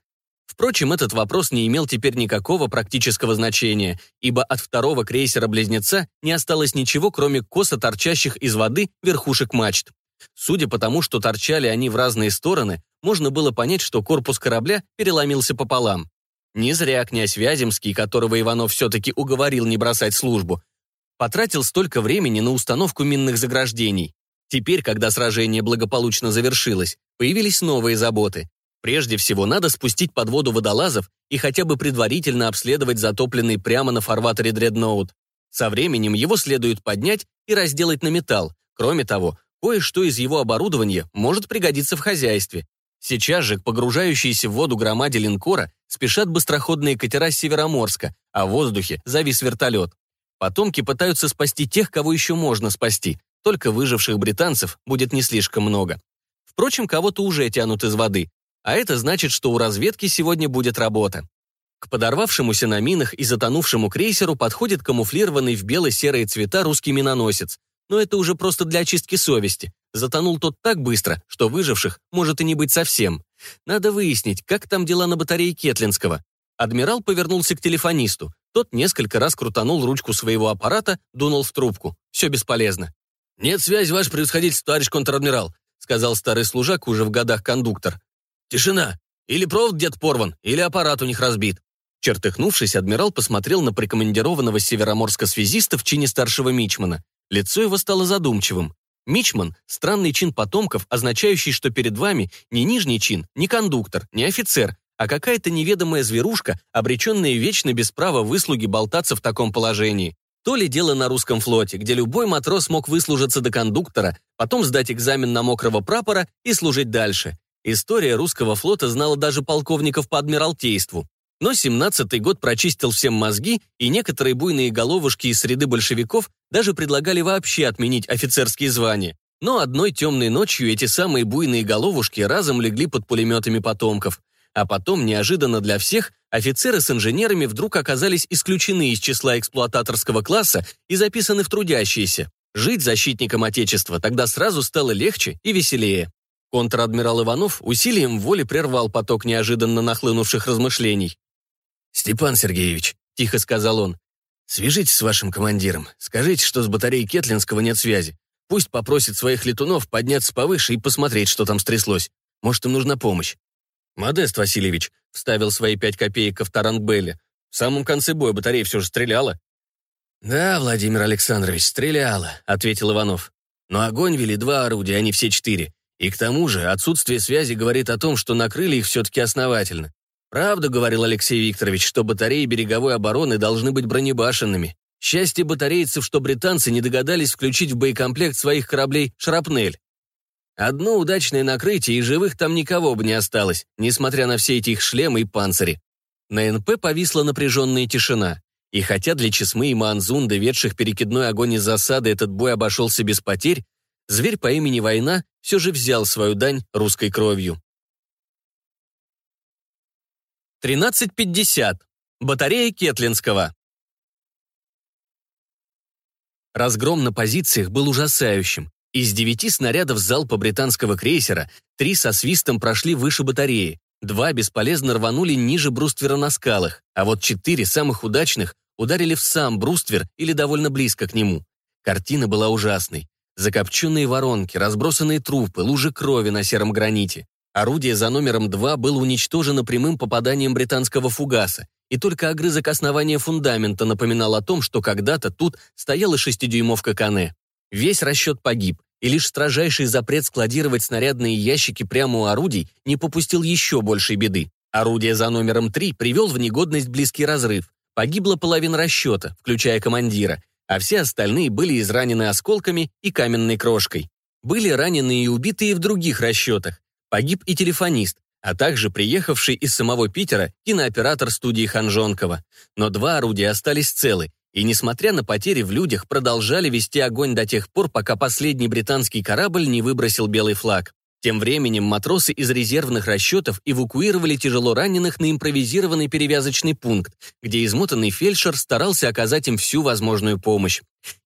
Впрочем, этот вопрос не имел теперь никакого практического значения, ибо от второго крейсера-близнеца не осталось ничего, кроме косо торчащих из воды верхушек мачт. Судя по тому, что торчали они в разные стороны, можно было понять, что корпус корабля переломился пополам. Не зря князь Вяземский, которого Иванов все-таки уговорил не бросать службу, потратил столько времени на установку минных заграждений. Теперь, когда сражение благополучно завершилось, появились новые заботы. Прежде всего, надо спустить под воду водолазов и хотя бы предварительно обследовать затопленный прямо на фарватере дредноут. Со временем его следует поднять и разделать на металл. Кроме того, кое-что из его оборудования может пригодиться в хозяйстве. Сейчас же к погружающейся в воду громаде линкора спешат быстроходные катера Североморска, а в воздухе завис вертолет. Потомки пытаются спасти тех, кого еще можно спасти, только выживших британцев будет не слишком много. Впрочем, кого-то уже тянут из воды, а это значит, что у разведки сегодня будет работа. К подорвавшемуся на минах и затонувшему крейсеру подходит камуфлированный в бело-серые цвета русский миноносец. Но это уже просто для очистки совести. Затонул тот так быстро, что выживших может и не быть совсем. Надо выяснить, как там дела на батарее Кетлинского. Адмирал повернулся к телефонисту. Тот несколько раз крутанул ручку своего аппарата, дунул в трубку. Все бесполезно. «Нет связи, ваше превосходительство, товарищ контр-адмирал», сказал старый служак, уже в годах кондуктор. «Тишина! Или провод где-то порван, или аппарат у них разбит». Чертыхнувшись, адмирал посмотрел на прикомандированного с Североморска связиста в чине старшего мичмана. Лицо его стало задумчивым. Мичман — странный чин потомков, означающий, что перед вами не нижний чин, не кондуктор, не офицер, а какая-то неведомая зверушка, обреченная вечно без права выслуги болтаться в таком положении. То ли дело на русском флоте, где любой матрос мог выслужиться до кондуктора, потом сдать экзамен на мокрого прапора и служить дальше. История русского флота знала даже полковников по адмиралтейству. Но 17-й год прочистил всем мозги, и некоторые буйные головушки из среды большевиков даже предлагали вообще отменить офицерские звания. Но одной темной ночью эти самые буйные головушки разом легли под пулеметами потомков. А потом, неожиданно для всех, офицеры с инженерами вдруг оказались исключены из числа эксплуататорского класса и записаны в трудящиеся. Жить защитником Отечества тогда сразу стало легче и веселее. Контр-адмирал Иванов усилием воли прервал поток неожиданно нахлынувших размышлений. «Степан Сергеевич», — тихо сказал он, — «свяжитесь с вашим командиром, скажите, что с батареей Кетлинского нет связи. Пусть попросит своих летунов подняться повыше и посмотреть, что там стряслось. Может, им нужна помощь». «Модест Васильевич», — вставил свои пять копеек Ковторанг Белли. «В самом конце боя батарея все же стреляла». «Да, Владимир Александрович, стреляла», — ответил Иванов. «Но огонь вели два орудия, а не все четыре. И к тому же отсутствие связи говорит о том, что накрыли их все-таки основательно. Правда, говорил Алексей Викторович, что батареи береговой обороны должны быть бронебашенными. Счастье батарейцев, что британцы не догадались включить в боекомплект своих кораблей шрапнель. Одно удачное накрытие, и живых там никого бы не осталось, несмотря на все эти их шлемы и панцири. На НП повисла напряженная тишина. И хотя для Чесмы и Манзун, доведших перекидной огонь из засады, этот бой обошелся без потерь, зверь по имени Война все же взял свою дань русской кровью. 13.50. Батарея Кетлинского. Разгром на позициях был ужасающим. Из девяти снарядов залпа британского крейсера три со свистом прошли выше батареи, два бесполезно рванули ниже бруствера на скалах, а вот четыре самых удачных ударили в сам бруствер или довольно близко к нему. Картина была ужасной. Закопченные воронки, разбросанные трупы, лужи крови на сером граните. Орудие за номером 2 было уничтожено прямым попаданием британского фугаса, и только огрызок основания фундамента напоминал о том, что когда-то тут стояла шестидюймовка Кане. Весь расчет погиб, и лишь строжайший запрет складировать снарядные ящики прямо у орудий не попустил еще большей беды. Орудие за номером 3 привел в негодность близкий разрыв. Погибла половина расчета, включая командира, а все остальные были изранены осколками и каменной крошкой. Были ранены и убитые в других расчетах. Погиб и телефонист, а также приехавший из самого Питера кинооператор студии Ханжонкова. Но два орудия остались целы, и, несмотря на потери в людях, продолжали вести огонь до тех пор, пока последний британский корабль не выбросил белый флаг. Тем временем матросы из резервных расчетов эвакуировали тяжело раненых на импровизированный перевязочный пункт, где измотанный фельдшер старался оказать им всю возможную помощь.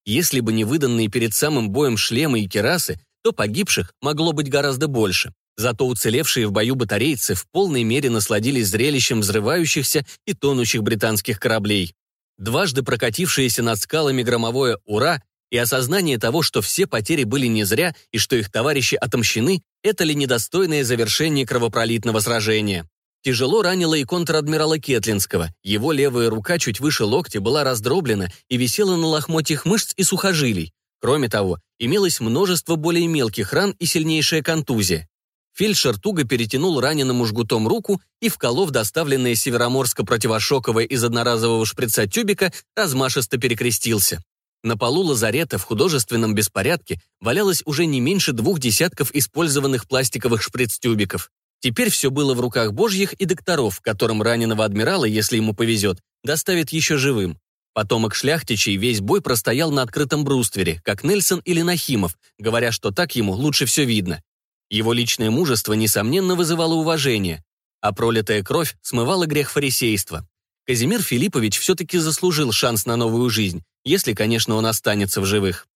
Если бы не выданные перед самым боем шлемы и керасы, то погибших могло быть гораздо больше. Зато уцелевшие в бою батарейцы в полной мере насладились зрелищем взрывающихся и тонущих британских кораблей. Дважды прокатившееся над скалами громовое «Ура» и осознание того, что все потери были не зря и что их товарищи отомщены, это ли недостойное завершение кровопролитного сражения. Тяжело ранило и контр-адмирала Кетлинского. Его левая рука чуть выше локтя была раздроблена и висела на лохмотьях мышц и сухожилий. Кроме того, имелось множество более мелких ран и сильнейшая контузия. Фельдшер туго перетянул раненому жгутом руку и, вколов доставленное североморско-противошоковое из одноразового шприца тюбика, размашисто перекрестился. На полу лазарета в художественном беспорядке валялось уже не меньше двух десятков использованных пластиковых шприц-тюбиков. Теперь все было в руках божьих и докторов, которым раненого адмирала, если ему повезет, доставят еще живым. Потомок шляхтичей весь бой простоял на открытом бруствере, как Нельсон или Нахимов, говоря, что так ему лучше все видно. Его личное мужество, несомненно, вызывало уважение, а пролитая кровь смывала грех фарисейства. Казимир Филиппович все-таки заслужил шанс на новую жизнь, если, конечно, он останется в живых.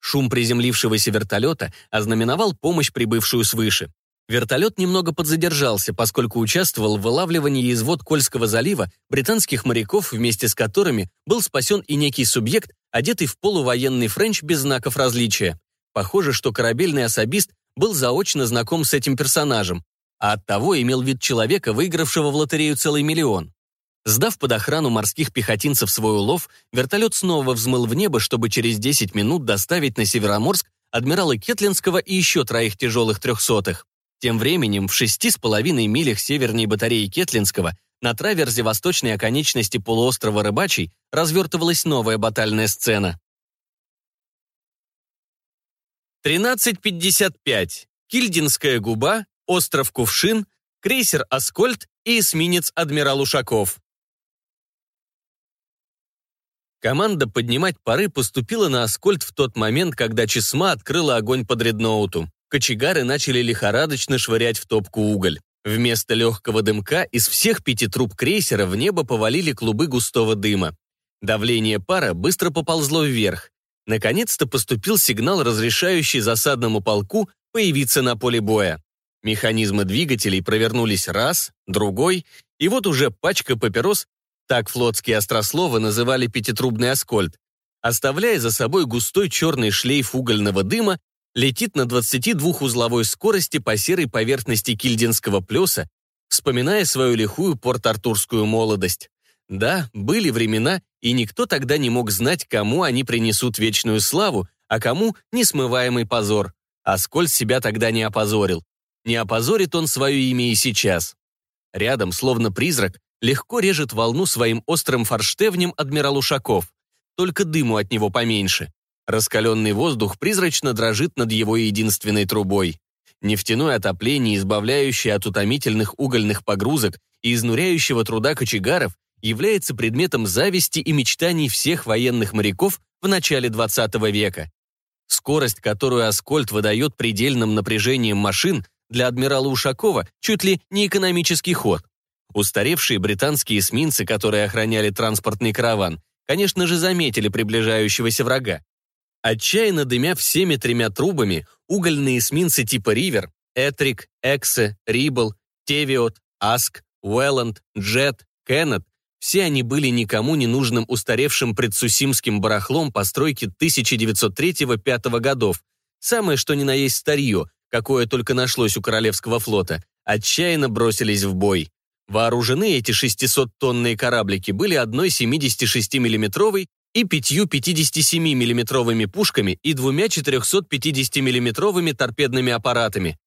Шум приземлившегося вертолета ознаменовал помощь, прибывшую свыше. Вертолет немного подзадержался, поскольку участвовал в вылавливании из вод Кольского залива британских моряков, вместе с которыми был спасен и некий субъект, одетый в полувоенный френч без знаков различия. Похоже, что корабельный особист был заочно знаком с этим персонажем, а оттого имел вид человека, выигравшего в лотерею целый миллион. Сдав под охрану морских пехотинцев свой улов, вертолет снова взмыл в небо, чтобы через 10 минут доставить на Североморск адмирала Кетлинского и еще троих тяжелых трехсотых. Тем временем в шести с половиной милях северней батареи Кетлинского на траверзе восточной оконечности полуострова Рыбачий развертывалась новая батальная сцена. 13.55. Кильдинская губа, остров Кувшин, крейсер «Аскольд» и эсминец «Адмирал Ушаков». Команда поднимать пары поступила на Аскольд в тот момент, когда Чесма открыла огонь по дредноуту. Кочегары начали лихорадочно швырять в топку уголь. Вместо легкого дымка из всех пяти труб крейсера в небо повалили клубы густого дыма. Давление пара быстро поползло вверх. Наконец-то поступил сигнал, разрешающий засадному полку появиться на поле боя. Механизмы двигателей провернулись раз, другой, и вот уже пачка папирос так флотские острословы называли пятитрубный аскольд. Оставляя за собой густой черный шлейф угольного дыма, летит на 22-узловой скорости по серой поверхности кильдинского плеса, вспоминая свою лихую порт-артурскую молодость. Да, были времена, и никто тогда не мог знать, кому они принесут вечную славу, а кому несмываемый позор. Аскольд себя тогда не опозорил. Не опозорит он свое имя и сейчас. Рядом, словно призрак, легко режет волну своим острым форштевнем адмирал Ушаков. Только дыму от него поменьше. Раскаленный воздух призрачно дрожит над его единственной трубой. Нефтяное отопление, избавляющее от утомительных угольных погрузок и изнуряющего труда кочегаров, является предметом зависти и мечтаний всех военных моряков в начале 20 века. Скорость, которую Аскольд выдает предельным напряжением машин, для адмирала Ушакова чуть ли не экономический ход. Устаревшие британские эсминцы, которые охраняли транспортный караван, конечно же, заметили приближающегося врага. Отчаянно дымя всеми тремя трубами, угольные эсминцы типа «Ривер», «Этрик», «Эксе», «Рибл», «Тевиот», «Аск», «Уэлланд», «Джет», «Кеннет» все они были никому не нужным устаревшим предсусимским барахлом постройки 1903-5 годов, самое что ни на есть старье, какое только нашлось у Королевского флота, отчаянно бросились в бой. Вооружены эти 600-тонные кораблики были одной 76 миллиметровой и пятью 57 миллиметровыми пушками и двумя 450 миллиметровыми торпедными аппаратами.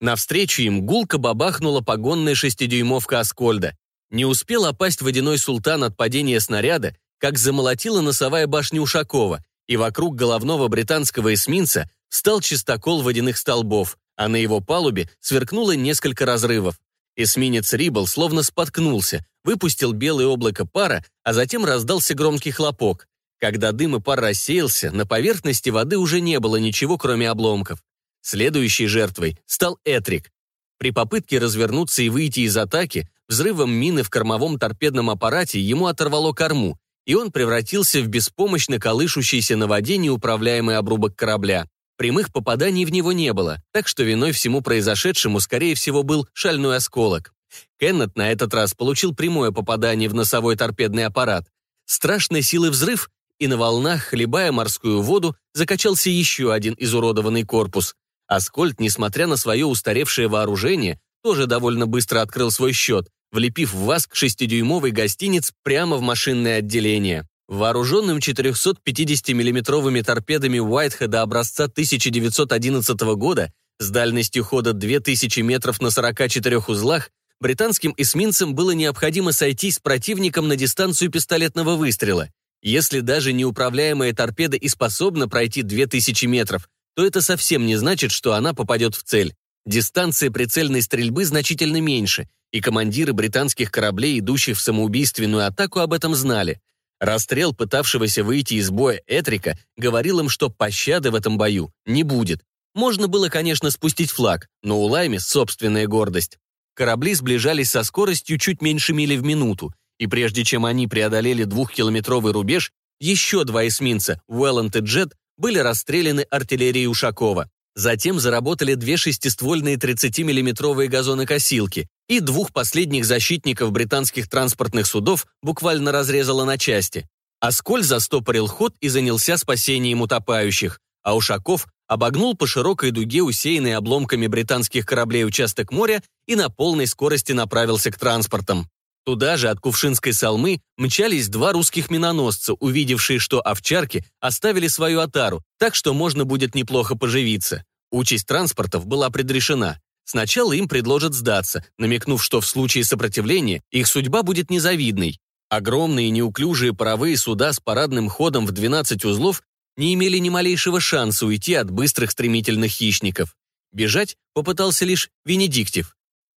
Навстречу им гулко бабахнула погонная шестидюймовка Аскольда. Не успел опасть водяной султан от падения снаряда, как замолотила носовая башня Ушакова, и вокруг головного британского эсминца стал чистокол водяных столбов, а на его палубе сверкнуло несколько разрывов. Эсминец Рибл словно споткнулся, выпустил белое облако пара, а затем раздался громкий хлопок. Когда дым и пар рассеялся, на поверхности воды уже не было ничего, кроме обломков. Следующей жертвой стал Этрик. При попытке развернуться и выйти из атаки, взрывом мины в кормовом торпедном аппарате ему оторвало корму, и он превратился в беспомощно колышущийся на воде неуправляемый обрубок корабля. Прямых попаданий в него не было, так что виной всему произошедшему, скорее всего, был шальной осколок. Кеннет на этот раз получил прямое попадание в носовой торпедный аппарат. Страшной силы взрыв, и на волнах, хлебая морскую воду, закачался еще один изуродованный корпус. Аскольд, несмотря на свое устаревшее вооружение, тоже довольно быстро открыл свой счет, влепив в ВАЗ шестидюймовый гостиниц прямо в машинное отделение. Вооруженным 450 миллиметровыми торпедами Уайтхеда образца 1911 года с дальностью хода 2000 метров на 44 узлах, британским эсминцам было необходимо сойти с противником на дистанцию пистолетного выстрела. Если даже неуправляемая торпеда и способна пройти 2000 метров, то это совсем не значит, что она попадет в цель. Дистанция прицельной стрельбы значительно меньше, и командиры британских кораблей, идущих в самоубийственную атаку, об этом знали. Расстрел пытавшегося выйти из боя Этрика говорил им, что пощады в этом бою не будет. Можно было, конечно, спустить флаг, но у Лайми собственная гордость. Корабли сближались со скоростью чуть меньше мили в минуту, и прежде чем они преодолели двухкилометровый рубеж, еще два эсминца, Уэлланд и Джет, были расстреляны артиллерией Ушакова. Затем заработали две шестиствольные 30-миллиметровые газонокосилки, и двух последних защитников британских транспортных судов буквально разрезало на части. Асколь застопорил ход и занялся спасением утопающих, а Ушаков обогнул по широкой дуге усеянный обломками британских кораблей участок моря и на полной скорости направился к транспортам. Туда же от Кувшинской Салмы мчались два русских миноносца, увидевшие, что овчарки оставили свою отару, так что можно будет неплохо поживиться. Участь транспортов была предрешена. Сначала им предложат сдаться, намекнув, что в случае сопротивления их судьба будет незавидной. Огромные неуклюжие паровые суда с парадным ходом в 12 узлов не имели ни малейшего шанса уйти от быстрых стремительных хищников. Бежать попытался лишь Венедиктив.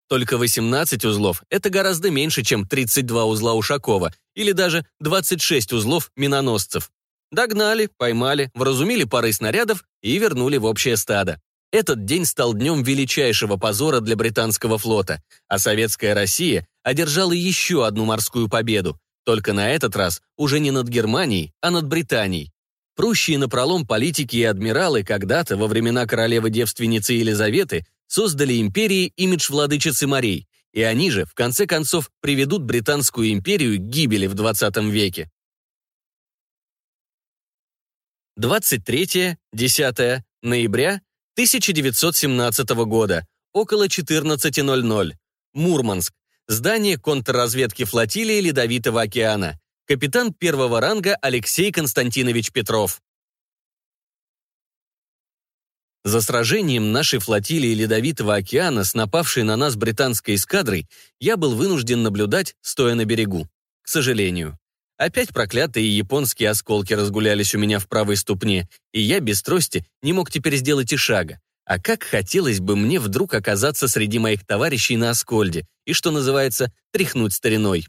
Только 18 узлов – это гораздо меньше, чем 32 узла Ушакова или даже 26 узлов миноносцев. Догнали, поймали, вразумили пары снарядов и вернули в общее стадо. Этот день стал днем величайшего позора для британского флота, а советская Россия одержала еще одну морскую победу, только на этот раз уже не над Германией, а над Британией. Прущие напролом политики и адмиралы когда-то, во времена королевы-девственницы Елизаветы, создали империи имидж владычицы морей, и они же, в конце концов, приведут Британскую империю к гибели в 20 веке. 23-10 ноября 1917 года, около 14.00. Мурманск. Здание контрразведки флотилии Ледовитого океана. Капитан первого ранга Алексей Константинович Петров. За сражением нашей флотилии Ледовитого океана с напавшей на нас британской эскадрой я был вынужден наблюдать, стоя на берегу. К сожалению. Опять проклятые японские осколки разгулялись у меня в правой ступне, и я без трости не мог теперь сделать и шага. А как хотелось бы мне вдруг оказаться среди моих товарищей на Аскольде и, что называется, тряхнуть стариной.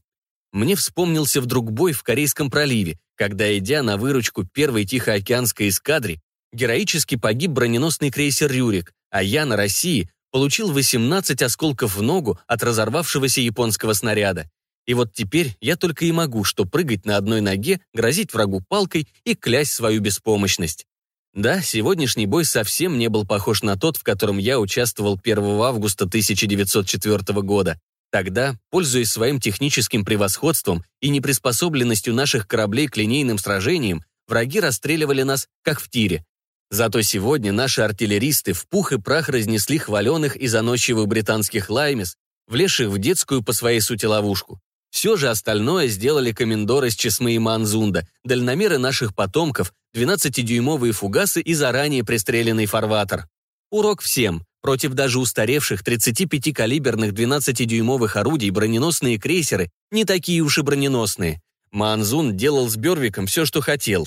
Мне вспомнился вдруг бой в Корейском проливе, когда, идя на выручку первой Тихоокеанской эскадре, героически погиб броненосный крейсер «Рюрик», а я на России получил 18 осколков в ногу от разорвавшегося японского снаряда. И вот теперь я только и могу, что прыгать на одной ноге, грозить врагу палкой и клясть свою беспомощность. Да, сегодняшний бой совсем не был похож на тот, в котором я участвовал 1 августа 1904 года. Тогда, пользуясь своим техническим превосходством и неприспособленностью наших кораблей к линейным сражениям, враги расстреливали нас, как в тире. Зато сегодня наши артиллеристы в пух и прах разнесли хваленых и заносчивых британских лаймис, влезших в детскую по своей сути ловушку. Все же остальное сделали комендоры с Чесмы и Манзунда, дальномеры наших потомков, 12-дюймовые фугасы и заранее пристреленный фарватер. Урок всем. Против даже устаревших 35-калиберных 12-дюймовых орудий броненосные крейсеры не такие уж и броненосные. Манзун делал с Бервиком все, что хотел.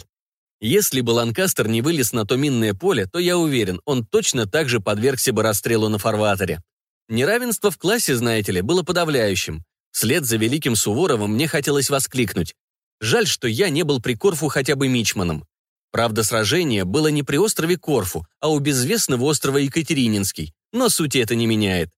Если бы Ланкастер не вылез на то минное поле, то я уверен, он точно так же подвергся бы расстрелу на фарватере. Неравенство в классе, знаете ли, было подавляющим. Вслед за великим Суворовым мне хотелось воскликнуть. Жаль, что я не был при Корфу хотя бы мичманом. Правда, сражение было не при острове Корфу, а у безвестного острова Екатерининский, но сути это не меняет.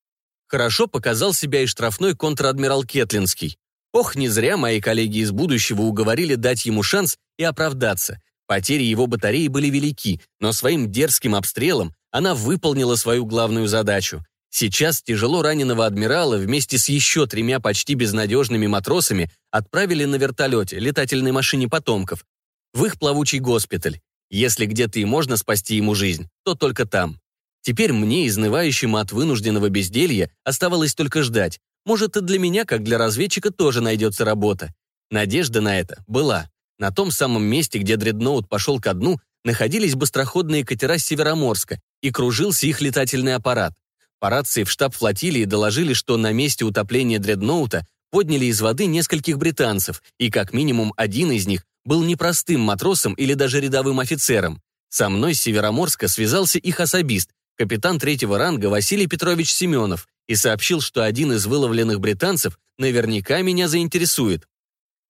Хорошо показал себя и штрафной контр-адмирал Кетлинский. Ох, не зря мои коллеги из будущего уговорили дать ему шанс и оправдаться. Потери его батареи были велики, но своим дерзким обстрелом она выполнила свою главную задачу. Сейчас тяжело раненого адмирала вместе с еще тремя почти безнадежными матросами отправили на вертолете, летательной машине потомков, в их плавучий госпиталь. Если где-то и можно спасти ему жизнь, то только там. Теперь мне, изнывающему от вынужденного безделья, оставалось только ждать. Может, и для меня, как для разведчика, тоже найдется работа. Надежда на это была. На том самом месте, где дредноут пошел ко дну, находились быстроходные катера Североморска, и кружился их летательный аппарат. По рации в штаб флотилии доложили, что на месте утопления дредноута подняли из воды нескольких британцев, и как минимум один из них был не простым матросом или даже рядовым офицером. Со мной с Североморска связался их особист, капитан третьего ранга Василий Петрович Семенов, и сообщил, что один из выловленных британцев наверняка меня заинтересует.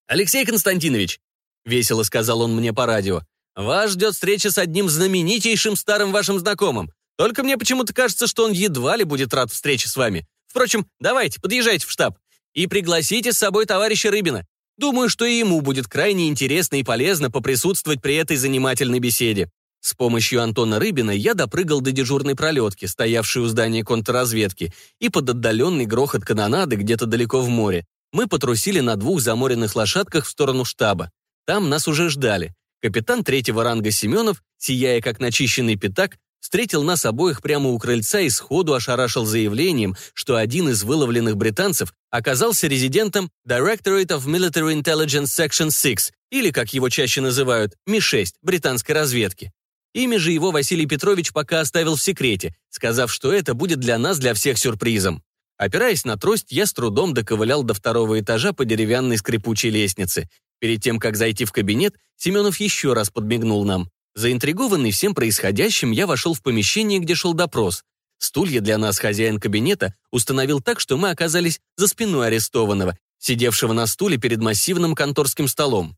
«Алексей Константинович», — весело сказал он мне по радио, «вас ждет встреча с одним знаменитейшим старым вашим знакомым. Только мне почему-то кажется, что он едва ли будет рад встрече с вами. Впрочем, давайте, подъезжайте в штаб. И пригласите с собой товарища Рыбина. Думаю, что и ему будет крайне интересно и полезно поприсутствовать при этой занимательной беседе. С помощью Антона Рыбина я допрыгал до дежурной пролетки, стоявшей у здания контрразведки, и под отдаленный грохот канонады где-то далеко в море. Мы потрусили на двух заморенных лошадках в сторону штаба. Там нас уже ждали. Капитан третьего ранга Семенов, сияя как начищенный пятак, встретил нас обоих прямо у крыльца и сходу ошарашил заявлением, что один из выловленных британцев оказался резидентом Directorate of Military Intelligence Section 6, или, как его чаще называют, Ми-6, британской разведки. Имя же его Василий Петрович пока оставил в секрете, сказав, что это будет для нас, для всех сюрпризом. Опираясь на трость, я с трудом доковылял до второго этажа по деревянной скрипучей лестнице. Перед тем, как зайти в кабинет, Семенов еще раз подмигнул нам. Заинтригованный всем происходящим, я вошел в помещение, где шел допрос. Стулья для нас хозяин кабинета установил так, что мы оказались за спиной арестованного, сидевшего на стуле перед массивным конторским столом.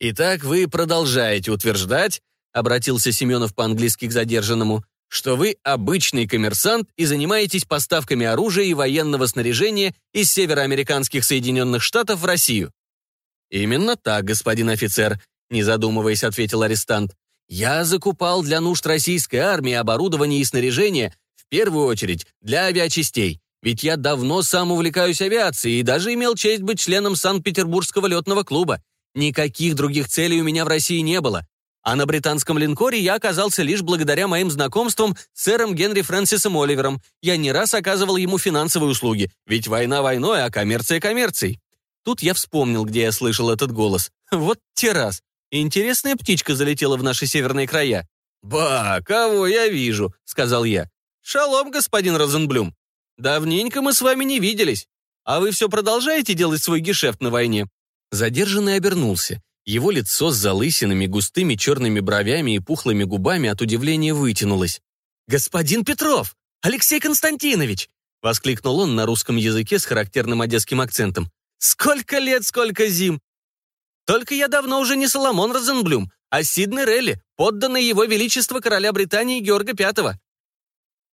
«Итак, вы продолжаете утверждать», — обратился Семенов по-английски к задержанному, «что вы обычный коммерсант и занимаетесь поставками оружия и военного снаряжения из североамериканских Соединенных Штатов в Россию». «Именно так, господин офицер», — не задумываясь, ответил арестант. Я закупал для нужд российской армии оборудование и снаряжение, в первую очередь, для авиачастей. Ведь я давно сам увлекаюсь авиацией и даже имел честь быть членом Санкт-Петербургского летного клуба. Никаких других целей у меня в России не было. А на британском линкоре я оказался лишь благодаря моим знакомствам с сэром Генри Фрэнсисом Оливером. Я не раз оказывал ему финансовые услуги, ведь война войной, а коммерция коммерцией. Тут я вспомнил, где я слышал этот голос. Вот те раз. Интересная птичка залетела в наши северные края. «Ба, кого я вижу?» — сказал я. «Шалом, господин Розенблюм. Давненько мы с вами не виделись. А вы все продолжаете делать свой гешефт на войне?» Задержанный обернулся. Его лицо с залысинами, густыми черными бровями и пухлыми губами от удивления вытянулось. «Господин Петров! Алексей Константинович!» — воскликнул он на русском языке с характерным одесским акцентом. «Сколько лет, сколько зим! Только я давно уже не Соломон Розенблюм, а Сиднey Релли, подданный его величества короля Британии Георга V.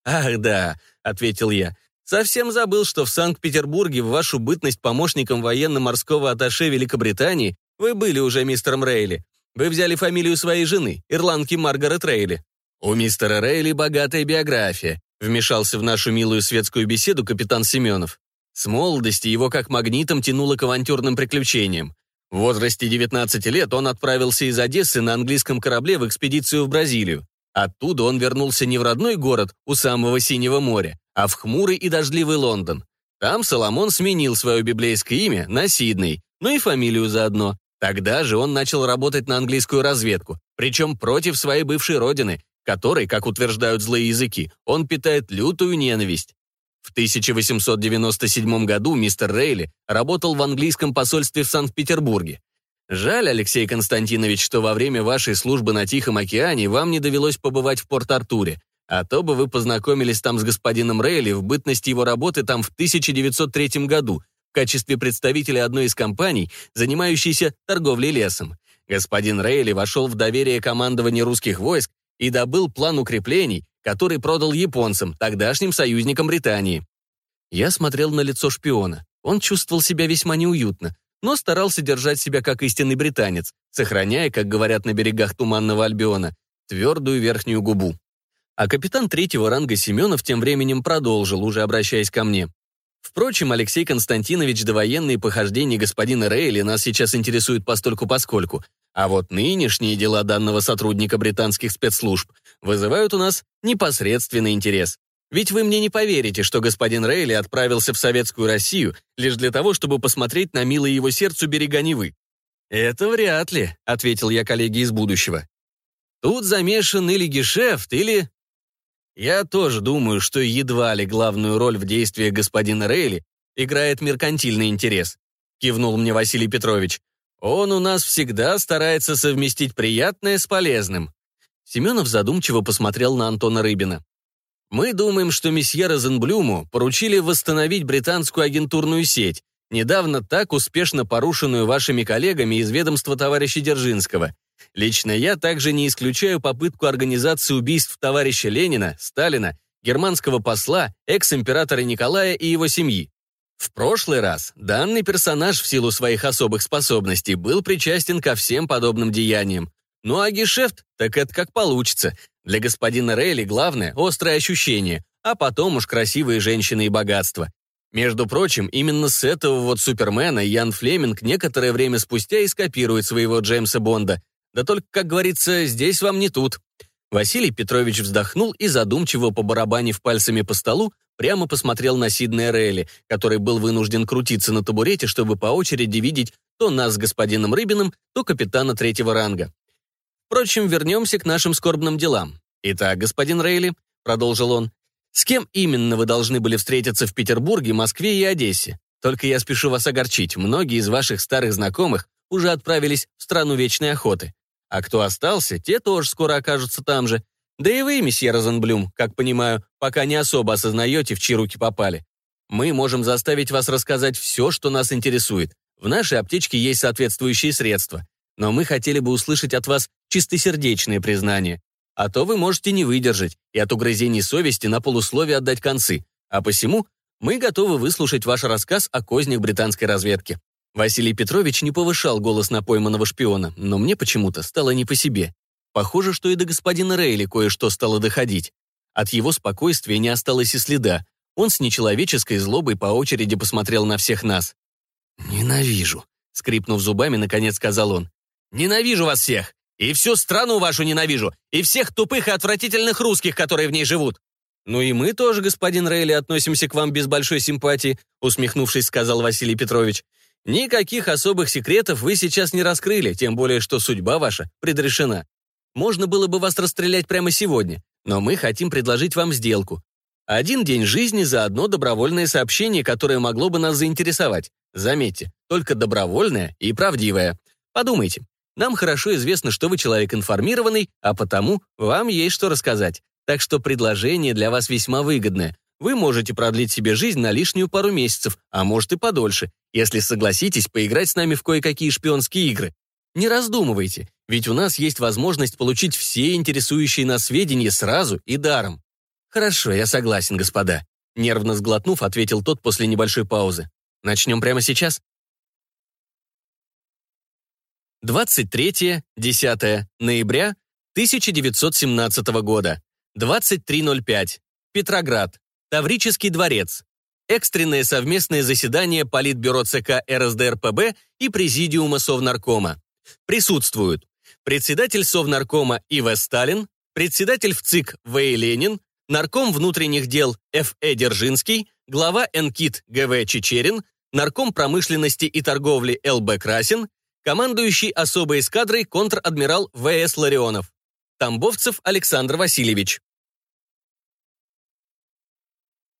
«Ах да», — ответил я, — «совсем забыл, что в Санкт-Петербурге в вашу бытность помощником военно-морского атташе Великобритании вы были уже мистером Рейли. Вы взяли фамилию своей жены, ирландки Маргарет Рейли. У мистера Рейли богатая биография», — вмешался в нашу милую светскую беседу капитан Семенов. С молодости его как магнитом тянуло к авантюрным приключениям. В возрасте 19 лет он отправился из Одессы на английском корабле в экспедицию в Бразилию. Оттуда он вернулся не в родной город у самого Синего моря, а в хмурый и дождливый Лондон. Там Соломон сменил свое библейское имя на Сидней, ну и фамилию заодно. Тогда же он начал работать на английскую разведку, причем против своей бывшей родины, которой, как утверждают злые языки, он питает лютую ненависть. В 1897 году мистер Рейли работал в английском посольстве в Санкт-Петербурге. Жаль, Алексей Константинович, что во время вашей службы на Тихом океане вам не довелось побывать в Порт-Артуре, а то бы вы познакомились там с господином Рейли в бытность его работы там в 1903 году в качестве представителя одной из компаний, занимающейся торговлей лесом. Господин Рейли вошел в доверие командования русских войск и добыл план укреплений, который продал японцам, тогдашним союзникам Британии. Я смотрел на лицо шпиона. Он чувствовал себя весьма неуютно, но старался держать себя как истинный британец, сохраняя, как говорят на берегах Туманного Альбиона, твердую верхнюю губу. А капитан третьего ранга Семенов тем временем продолжил, уже обращаясь ко мне. Впрочем, Алексей Константинович довоенные похождения господина Рейли нас сейчас интересуют постольку-поскольку, а вот нынешние дела данного сотрудника британских спецслужб вызывают у нас непосредственный интерес. Ведь вы мне не поверите, что господин Рейли отправился в Советскую Россию лишь для того, чтобы посмотреть на милые его сердцу берега Невы. «Это вряд ли», — ответил я коллеге из будущего. «Тут замешан или гешефт, или...» Я тоже думаю, что едва ли главную роль в действиях господина Рейли играет меркантильный интерес, кивнул мне Василий Петрович. Он у нас всегда старается совместить приятное с полезным. Семенов задумчиво посмотрел на Антона Рыбина. Мы думаем, что месье Розенблюму поручили восстановить британскую агентурную сеть, недавно так успешно порушенную вашими коллегами из ведомства товарища Держинского. Лично я также не исключаю попытку организации убийств товарища Ленина, Сталина, германского посла, экс-императора Николая и его семьи. В прошлый раз данный персонаж в силу своих особых способностей был причастен ко всем подобным деяниям. Ну а гешефт, так это как получится. Для господина Рейли главное – острое ощущение, а потом уж красивые женщины и богатство. Между прочим, именно с этого вот Супермена Ян Флеминг некоторое время спустя и скопирует своего Джеймса Бонда. Да только, как говорится, здесь вам не тут. Василий Петрович вздохнул и, задумчиво побарабанив пальцами по столу, прямо посмотрел на Сиднея Рейли, который был вынужден крутиться на табурете, чтобы по очереди видеть то нас с господином Рыбиным, то капитана третьего ранга. Впрочем, вернемся к нашим скорбным делам. Итак, господин Рейли, продолжил он, с кем именно вы должны были встретиться в Петербурге, Москве и Одессе? Только я спешу вас огорчить, многие из ваших старых знакомых уже отправились в страну вечной охоты. А кто остался, те тоже скоро окажутся там же. Да и вы, месье Розенблюм, как понимаю, пока не особо осознаете, в чьи руки попали. Мы можем заставить вас рассказать все, что нас интересует. В нашей аптечке есть соответствующие средства. Но мы хотели бы услышать от вас чистосердечное признание. А то вы можете не выдержать и от угрызений совести на полусловие отдать концы. А посему мы готовы выслушать ваш рассказ о кознях британской разведки. Василий Петрович не повышал голос на пойманного шпиона, но мне почему-то стало не по себе. Похоже, что и до господина Рейли кое-что стало доходить. От его спокойствия не осталось и следа. Он с нечеловеческой злобой по очереди посмотрел на всех нас. «Ненавижу», — скрипнув зубами, наконец сказал он. «Ненавижу вас всех! И всю страну вашу ненавижу! И всех тупых и отвратительных русских, которые в ней живут!» «Ну и мы тоже, господин Рейли, относимся к вам без большой симпатии», усмехнувшись, сказал Василий Петрович. «Никаких особых секретов вы сейчас не раскрыли, тем более, что судьба ваша предрешена. Можно было бы вас расстрелять прямо сегодня, но мы хотим предложить вам сделку. Один день жизни за одно добровольное сообщение, которое могло бы нас заинтересовать. Заметьте, только добровольное и правдивое. Подумайте. Нам хорошо известно, что вы человек информированный, а потому вам есть что рассказать. Так что предложение для вас весьма выгодное. Вы можете продлить себе жизнь на лишнюю пару месяцев, а может и подольше, если согласитесь поиграть с нами в кое-какие шпионские игры. Не раздумывайте, ведь у нас есть возможность получить все интересующие нас сведения сразу и даром. Хорошо, я согласен, господа. Нервно сглотнув, ответил тот после небольшой паузы. Начнем прямо сейчас? 23-10 ноября 1917 года. 23.05. Петроград. Таврический дворец. Экстренное совместное заседание Политбюро ЦК РСДРПБ и Президиума Совнаркома. Присутствуют председатель Совнаркома И.В. Сталин, председатель ВЦИК В. Ленин, нарком внутренних дел Ф.Э. Держинский, глава НКИТ ГВ Чечерин, нарком промышленности и торговли ЛБ Красин, командующий особой эскадрой контр-адмирал В.С. Ларионов, Тамбовцев Александр Васильевич.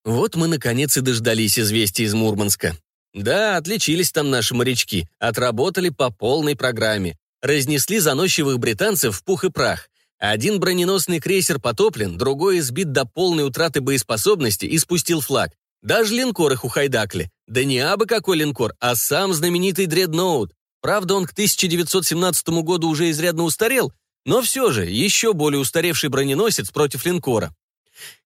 Вот мы, наконец, и дождались известия из Мурманска. Да, отличились там наши морячки, отработали по полной программе. Разнесли заносчивых британцев в пух и прах. Один броненосный крейсер потоплен, другой избит до полной утраты боеспособности и спустил флаг. Даже линкор их ухайдакли. Да не абы какой линкор, а сам знаменитый дредноут. Правда, он к 1917 году уже изрядно устарел, но все же еще более устаревший броненосец против линкора.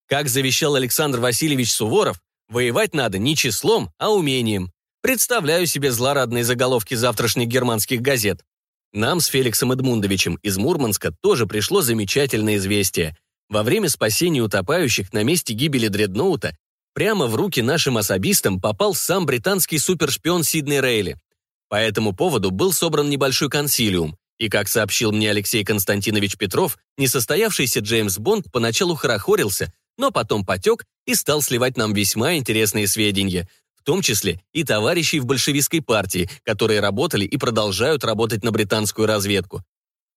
Как завещал Александр Васильевич Суворов, воевать надо не числом, а умением. Представляю себе злорадные заголовки завтрашних германских газет. Нам с Феликсом Эдмундовичем из Мурманска тоже пришло замечательное известие. Во время спасения утопающих на месте гибели дредноута прямо в руки нашим особистам попал сам британский супершпион Сиднey Рейли. По этому поводу был собран небольшой консилиум, и, как сообщил мне Алексей Константинович Петров, несостоявшийся Джеймс Бонд поначалу хорохорился, но потом потек и стал сливать нам весьма интересные сведения – в том числе и товарищей в большевистской партии, которые работали и продолжают работать на британскую разведку.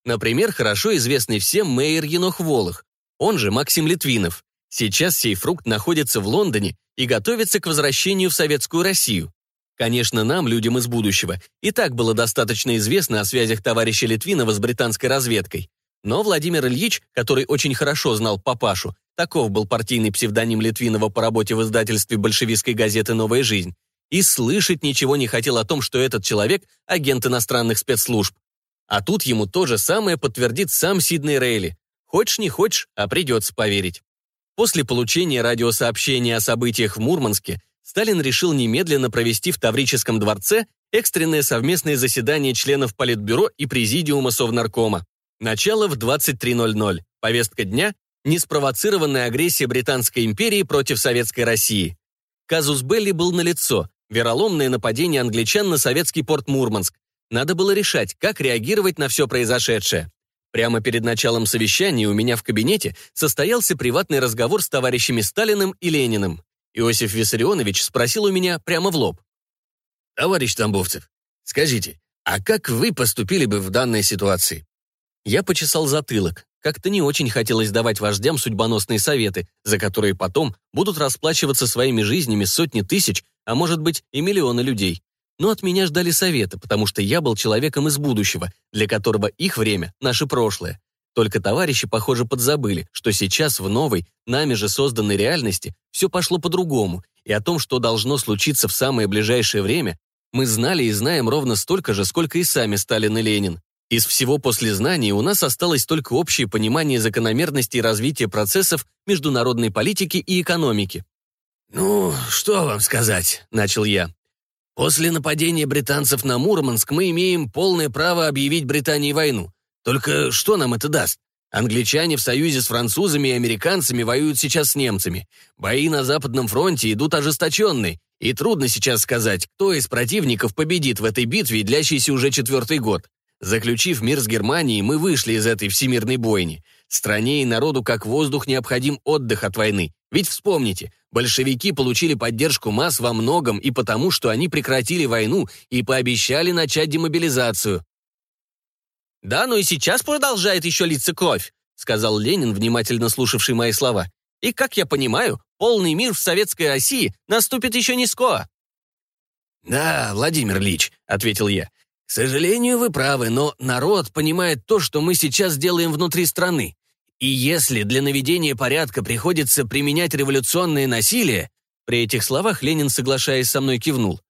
Например, хорошо известный всем Мейер Енох Волох, он же Максим Литвинов. Сейчас сей фрукт находится в Лондоне и готовится к возвращению в Советскую Россию. Конечно, нам, людям из будущего, и так было достаточно известно о связях товарища Литвинова с британской разведкой. Но Владимир Ильич, который очень хорошо знал папашу, таков был партийный псевдоним Литвинова по работе в издательстве большевистской газеты «Новая жизнь», и слышать ничего не хотел о том, что этот человек – агент иностранных спецслужб. А тут ему то же самое подтвердит сам Сидней Рейли. Хочешь не хочешь, а придется поверить. После получения радиосообщения о событиях в Мурманске Сталин решил немедленно провести в Таврическом дворце экстренное совместное заседание членов Политбюро и Президиума Совнаркома. Начало в 23.00. Повестка дня – неспровоцированная агрессия Британской империи против Советской России. Казус Белли был налицо. Вероломное нападение англичан на советский порт Мурманск. Надо было решать, как реагировать на все произошедшее. Прямо перед началом совещания у меня в кабинете состоялся приватный разговор с товарищами Сталиным и Лениным. Иосиф Виссарионович спросил у меня прямо в лоб. «Товарищ Тамбовцев, скажите, а как вы поступили бы в данной ситуации?» Я почесал затылок. Как-то не очень хотелось давать вождям судьбоносные советы, за которые потом будут расплачиваться своими жизнями сотни тысяч, а может быть и миллионы людей. Но от меня ждали советы, потому что я был человеком из будущего, для которого их время — наше прошлое. Только товарищи, похоже, подзабыли, что сейчас в новой, нами же созданной реальности все пошло по-другому, и о том, что должно случиться в самое ближайшее время, мы знали и знаем ровно столько же, сколько и сами Сталин и Ленин. Из всего послезнания у нас осталось только общее понимание закономерностей развития процессов международной политики и экономики. «Ну, что вам сказать?» – начал я. «После нападения британцев на Мурманск мы имеем полное право объявить Британии войну. Только что нам это даст? Англичане в союзе с французами и американцами воюют сейчас с немцами. Бои на Западном фронте идут ожесточенные, и трудно сейчас сказать, кто из противников победит в этой битве, длящейся уже четвертый год. Заключив мир с Германией, мы вышли из этой всемирной бойни. Стране и народу как воздух необходим отдых от войны. Ведь вспомните, большевики получили поддержку масс во многом и потому, что они прекратили войну и пообещали начать демобилизацию. «Да, но и сейчас продолжает еще литься кровь», сказал Ленин, внимательно слушавший мои слова. «И, как я понимаю, полный мир в Советской России наступит еще не скоро». «Да, Владимир Ильич», — ответил я, к сожалению, вы правы, но народ понимает то, что мы сейчас делаем внутри страны. И если для наведения порядка приходится применять революционное насилие, при этих словах Ленин, соглашаясь со мной, кивнул,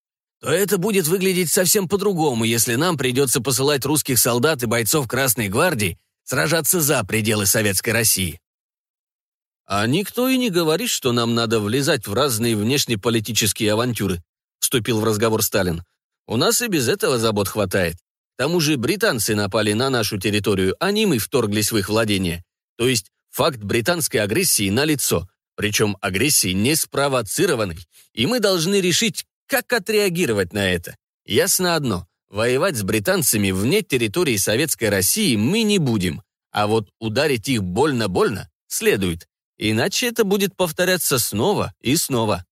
то это будет выглядеть совсем по-другому, если нам придется посылать русских солдат и бойцов Красной Гвардии сражаться за пределы Советской России. А никто и не говорит, что нам надо влезать в разные внешнеполитические авантюры, вступил в разговор Сталин. У нас и без этого забот хватает. К тому же британцы напали на нашу территорию, а не мы вторглись в их владение. То есть факт британской агрессии налицо, причем агрессии не спровоцированной, и мы должны решить, как отреагировать на это. Ясно одно, воевать с британцами вне территории Советской России мы не будем, а вот ударить их больно-больно следует, иначе это будет повторяться снова и снова.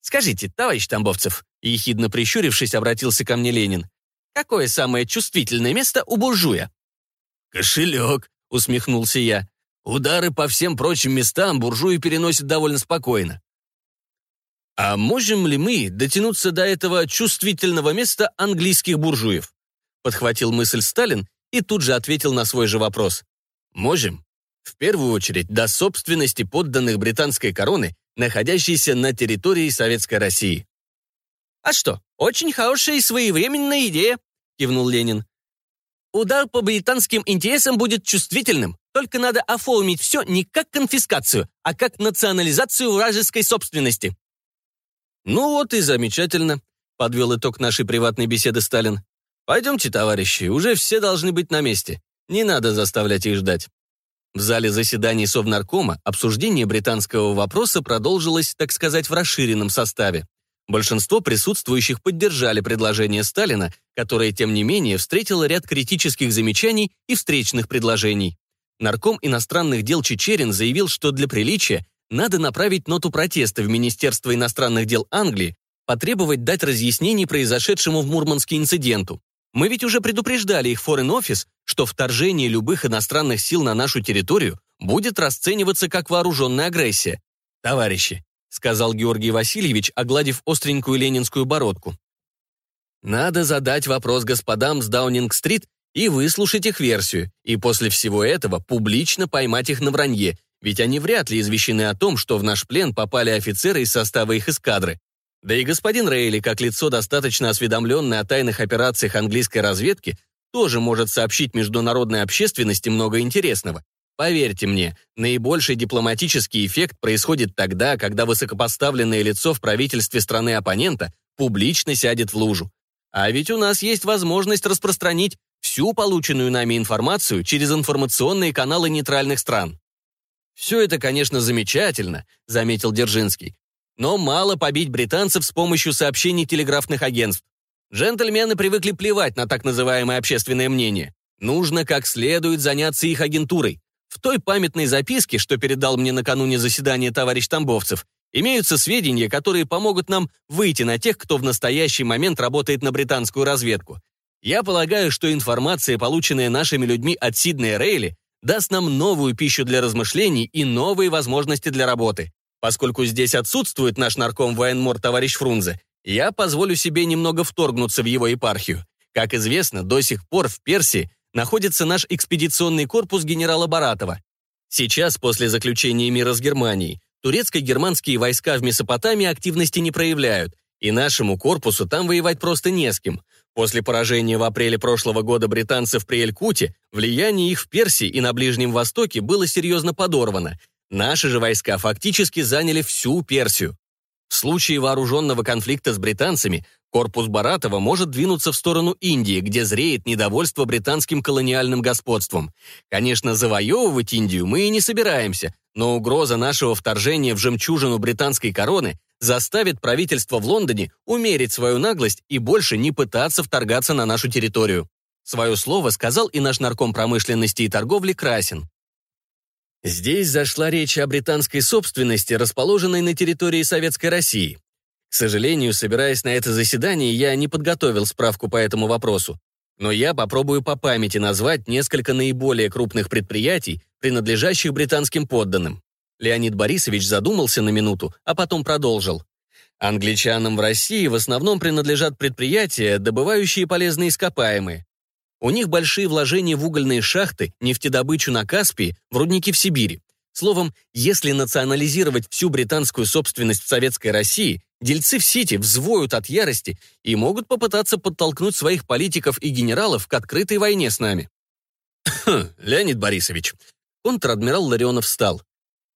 «Скажите, товарищ Тамбовцев», — ехидно прищурившись, обратился ко мне Ленин, «какое самое чувствительное место у буржуя?»
«Кошелек», — усмехнулся я. «Удары по всем прочим местам буржуи переносят довольно спокойно».
«А можем ли мы дотянуться до этого чувствительного места английских буржуев?» Подхватил мысль Сталин и тут же ответил на свой же вопрос. «Можем. В первую очередь до собственности подданных британской короны находящийся на территории Советской России. «А что, очень хорошая и своевременная идея», — кивнул Ленин. «Удар по британским интересам будет чувствительным, только надо оформить все не как конфискацию, а как национализацию вражеской собственности». «Ну вот и замечательно», — подвел итог нашей приватной беседы Сталин. «Пойдемте, товарищи, уже все должны быть на месте. Не надо заставлять их ждать». В зале заседаний Совнаркома обсуждение британского вопроса продолжилось, так сказать, в расширенном составе. Большинство присутствующих поддержали предложение Сталина, которое, тем не менее, встретило ряд критических замечаний и встречных предложений. Нарком иностранных дел Чечерин заявил, что для приличия надо направить ноту протеста в Министерство иностранных дел Англии, потребовать дать разъяснений произошедшему в Мурманске инциденту. Мы ведь уже предупреждали их Foreign Office, что вторжение любых иностранных сил на нашу территорию будет расцениваться как вооруженная агрессия. Товарищи, сказал Георгий Васильевич, огладив остренькую ленинскую бородку. Надо задать вопрос господам с Даунинг-стрит и выслушать их версию, и после всего этого публично поймать их на вранье, ведь они вряд ли извещены о том, что в наш плен попали офицеры из состава их эскадры. Да и господин Рейли, как лицо, достаточно осведомленное о тайных операциях английской разведки, тоже может сообщить международной общественности много интересного. Поверьте мне, наибольший дипломатический эффект происходит тогда, когда высокопоставленное лицо в правительстве страны оппонента публично сядет в лужу. А ведь у нас есть возможность распространить всю полученную нами информацию через информационные каналы нейтральных стран. «Все это, конечно, замечательно», — заметил Держинский. Но мало побить британцев с помощью сообщений телеграфных агентств. Джентльмены привыкли плевать на так называемое общественное мнение. Нужно как следует заняться их агентурой. В той памятной записке, что передал мне накануне заседания товарищ Тамбовцев, имеются сведения, которые помогут нам выйти на тех, кто в настоящий момент работает на британскую разведку. Я полагаю, что информация, полученная нашими людьми от Сиднея Рейли, даст нам новую пищу для размышлений и новые возможности для работы. Поскольку здесь отсутствует наш нарком военмор товарищ Фрунзе, я позволю себе немного вторгнуться в его епархию. Как известно, до сих пор в Персии находится наш экспедиционный корпус генерала Баратова. Сейчас, после заключения мира с Германией, турецко-германские войска в Месопотамии активности не проявляют, и нашему корпусу там воевать просто не с кем. После поражения в апреле прошлого года британцев при Элькуте, влияние их в Персии и на Ближнем Востоке было серьезно подорвано – Наши же войска фактически заняли всю Персию. В случае вооруженного конфликта с британцами корпус Баратова может двинуться в сторону Индии, где зреет недовольство британским колониальным господством. Конечно, завоевывать Индию мы и не собираемся, но угроза нашего вторжения в жемчужину британской короны заставит правительство в Лондоне умерить свою наглость и больше не пытаться вторгаться на нашу территорию. Свое слово сказал и наш нарком промышленности и торговли Красин. Здесь зашла речь о британской собственности, расположенной на территории Советской России. К сожалению, собираясь на это заседание, я не подготовил справку по этому вопросу. Но я попробую по памяти назвать несколько наиболее крупных предприятий, принадлежащих британским подданным. Леонид Борисович задумался на минуту, а потом продолжил. Англичанам в России в основном принадлежат предприятия, добывающие полезные ископаемые. У них большие вложения в угольные шахты, нефтедобычу на Каспии, в рудники в Сибири. Словом, если национализировать всю британскую собственность в Советской России, дельцы в Сити взвоют от ярости и могут попытаться подтолкнуть своих политиков и генералов к открытой войне с нами. Леонид Борисович. Контр-адмирал Ларионов встал.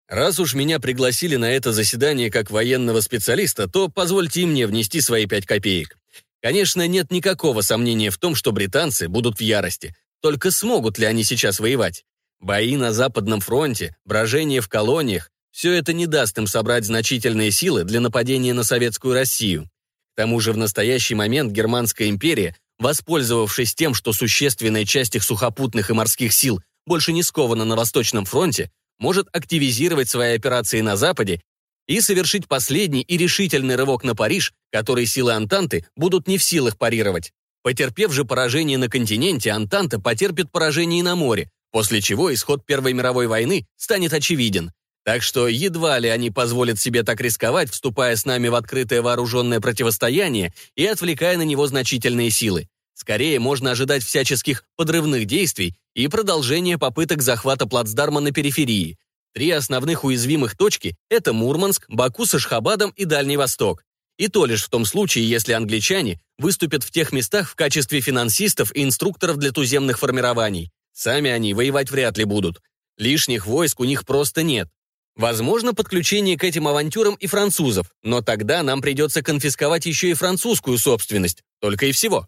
Раз уж меня пригласили на это заседание как военного специалиста, то позвольте и мне внести свои пять копеек. Конечно, нет никакого сомнения в том, что британцы будут в ярости. Только смогут ли они сейчас воевать? Бои на Западном фронте, брожение в колониях – все это не даст им собрать значительные силы для нападения на Советскую Россию. К тому же в настоящий момент Германская империя, воспользовавшись тем, что существенная часть их сухопутных и морских сил больше не скована на Восточном фронте, может активизировать свои операции на Западе и совершить последний и решительный рывок на Париж, который силы Антанты будут не в силах парировать. Потерпев же поражение на континенте, Антанта потерпит поражение и на море, после чего исход Первой мировой войны станет очевиден. Так что едва ли они позволят себе так рисковать, вступая с нами в открытое вооруженное противостояние и отвлекая на него значительные силы. Скорее можно ожидать всяческих подрывных действий и продолжения попыток захвата плацдарма на периферии. Три основных уязвимых точки – это Мурманск, Баку с Ашхабадом и Дальний Восток. И то лишь в том случае, если англичане выступят в тех местах в качестве финансистов и инструкторов для туземных формирований. Сами они воевать вряд ли будут. Лишних войск у них просто нет. Возможно, подключение к этим авантюрам и французов, но тогда нам придется конфисковать еще и французскую собственность, только и всего.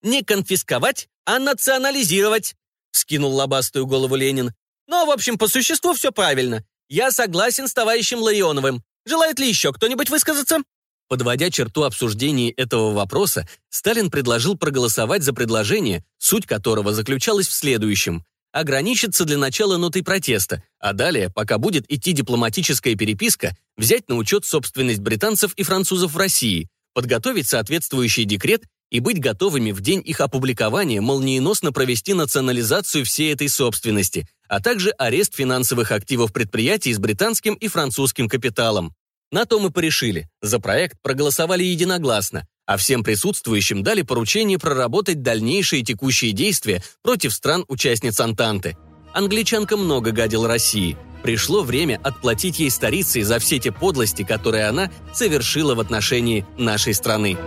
«Не конфисковать, а национализировать», — скинул лобастую голову Ленин. «Но, в общем, по существу все правильно. Я согласен с товарищем Ларионовым. Желает ли еще кто-нибудь высказаться?»
Подводя черту обсуждения этого вопроса, Сталин предложил проголосовать за предложение, суть которого заключалась в следующем. Ограничиться для начала нотой протеста, а далее, пока будет идти дипломатическая переписка, взять на учет собственность британцев и французов в России, подготовить соответствующий декрет и быть готовыми в день их опубликования молниеносно провести национализацию всей этой собственности, а также арест финансовых активов предприятий с британским и французским капиталом. На то мы порешили. За проект проголосовали единогласно, а всем присутствующим дали поручение проработать дальнейшие текущие действия против стран-участниц Антанты. Англичанка много гадил России. Пришло время отплатить ей старицей за все те подлости, которые она совершила в отношении нашей страны.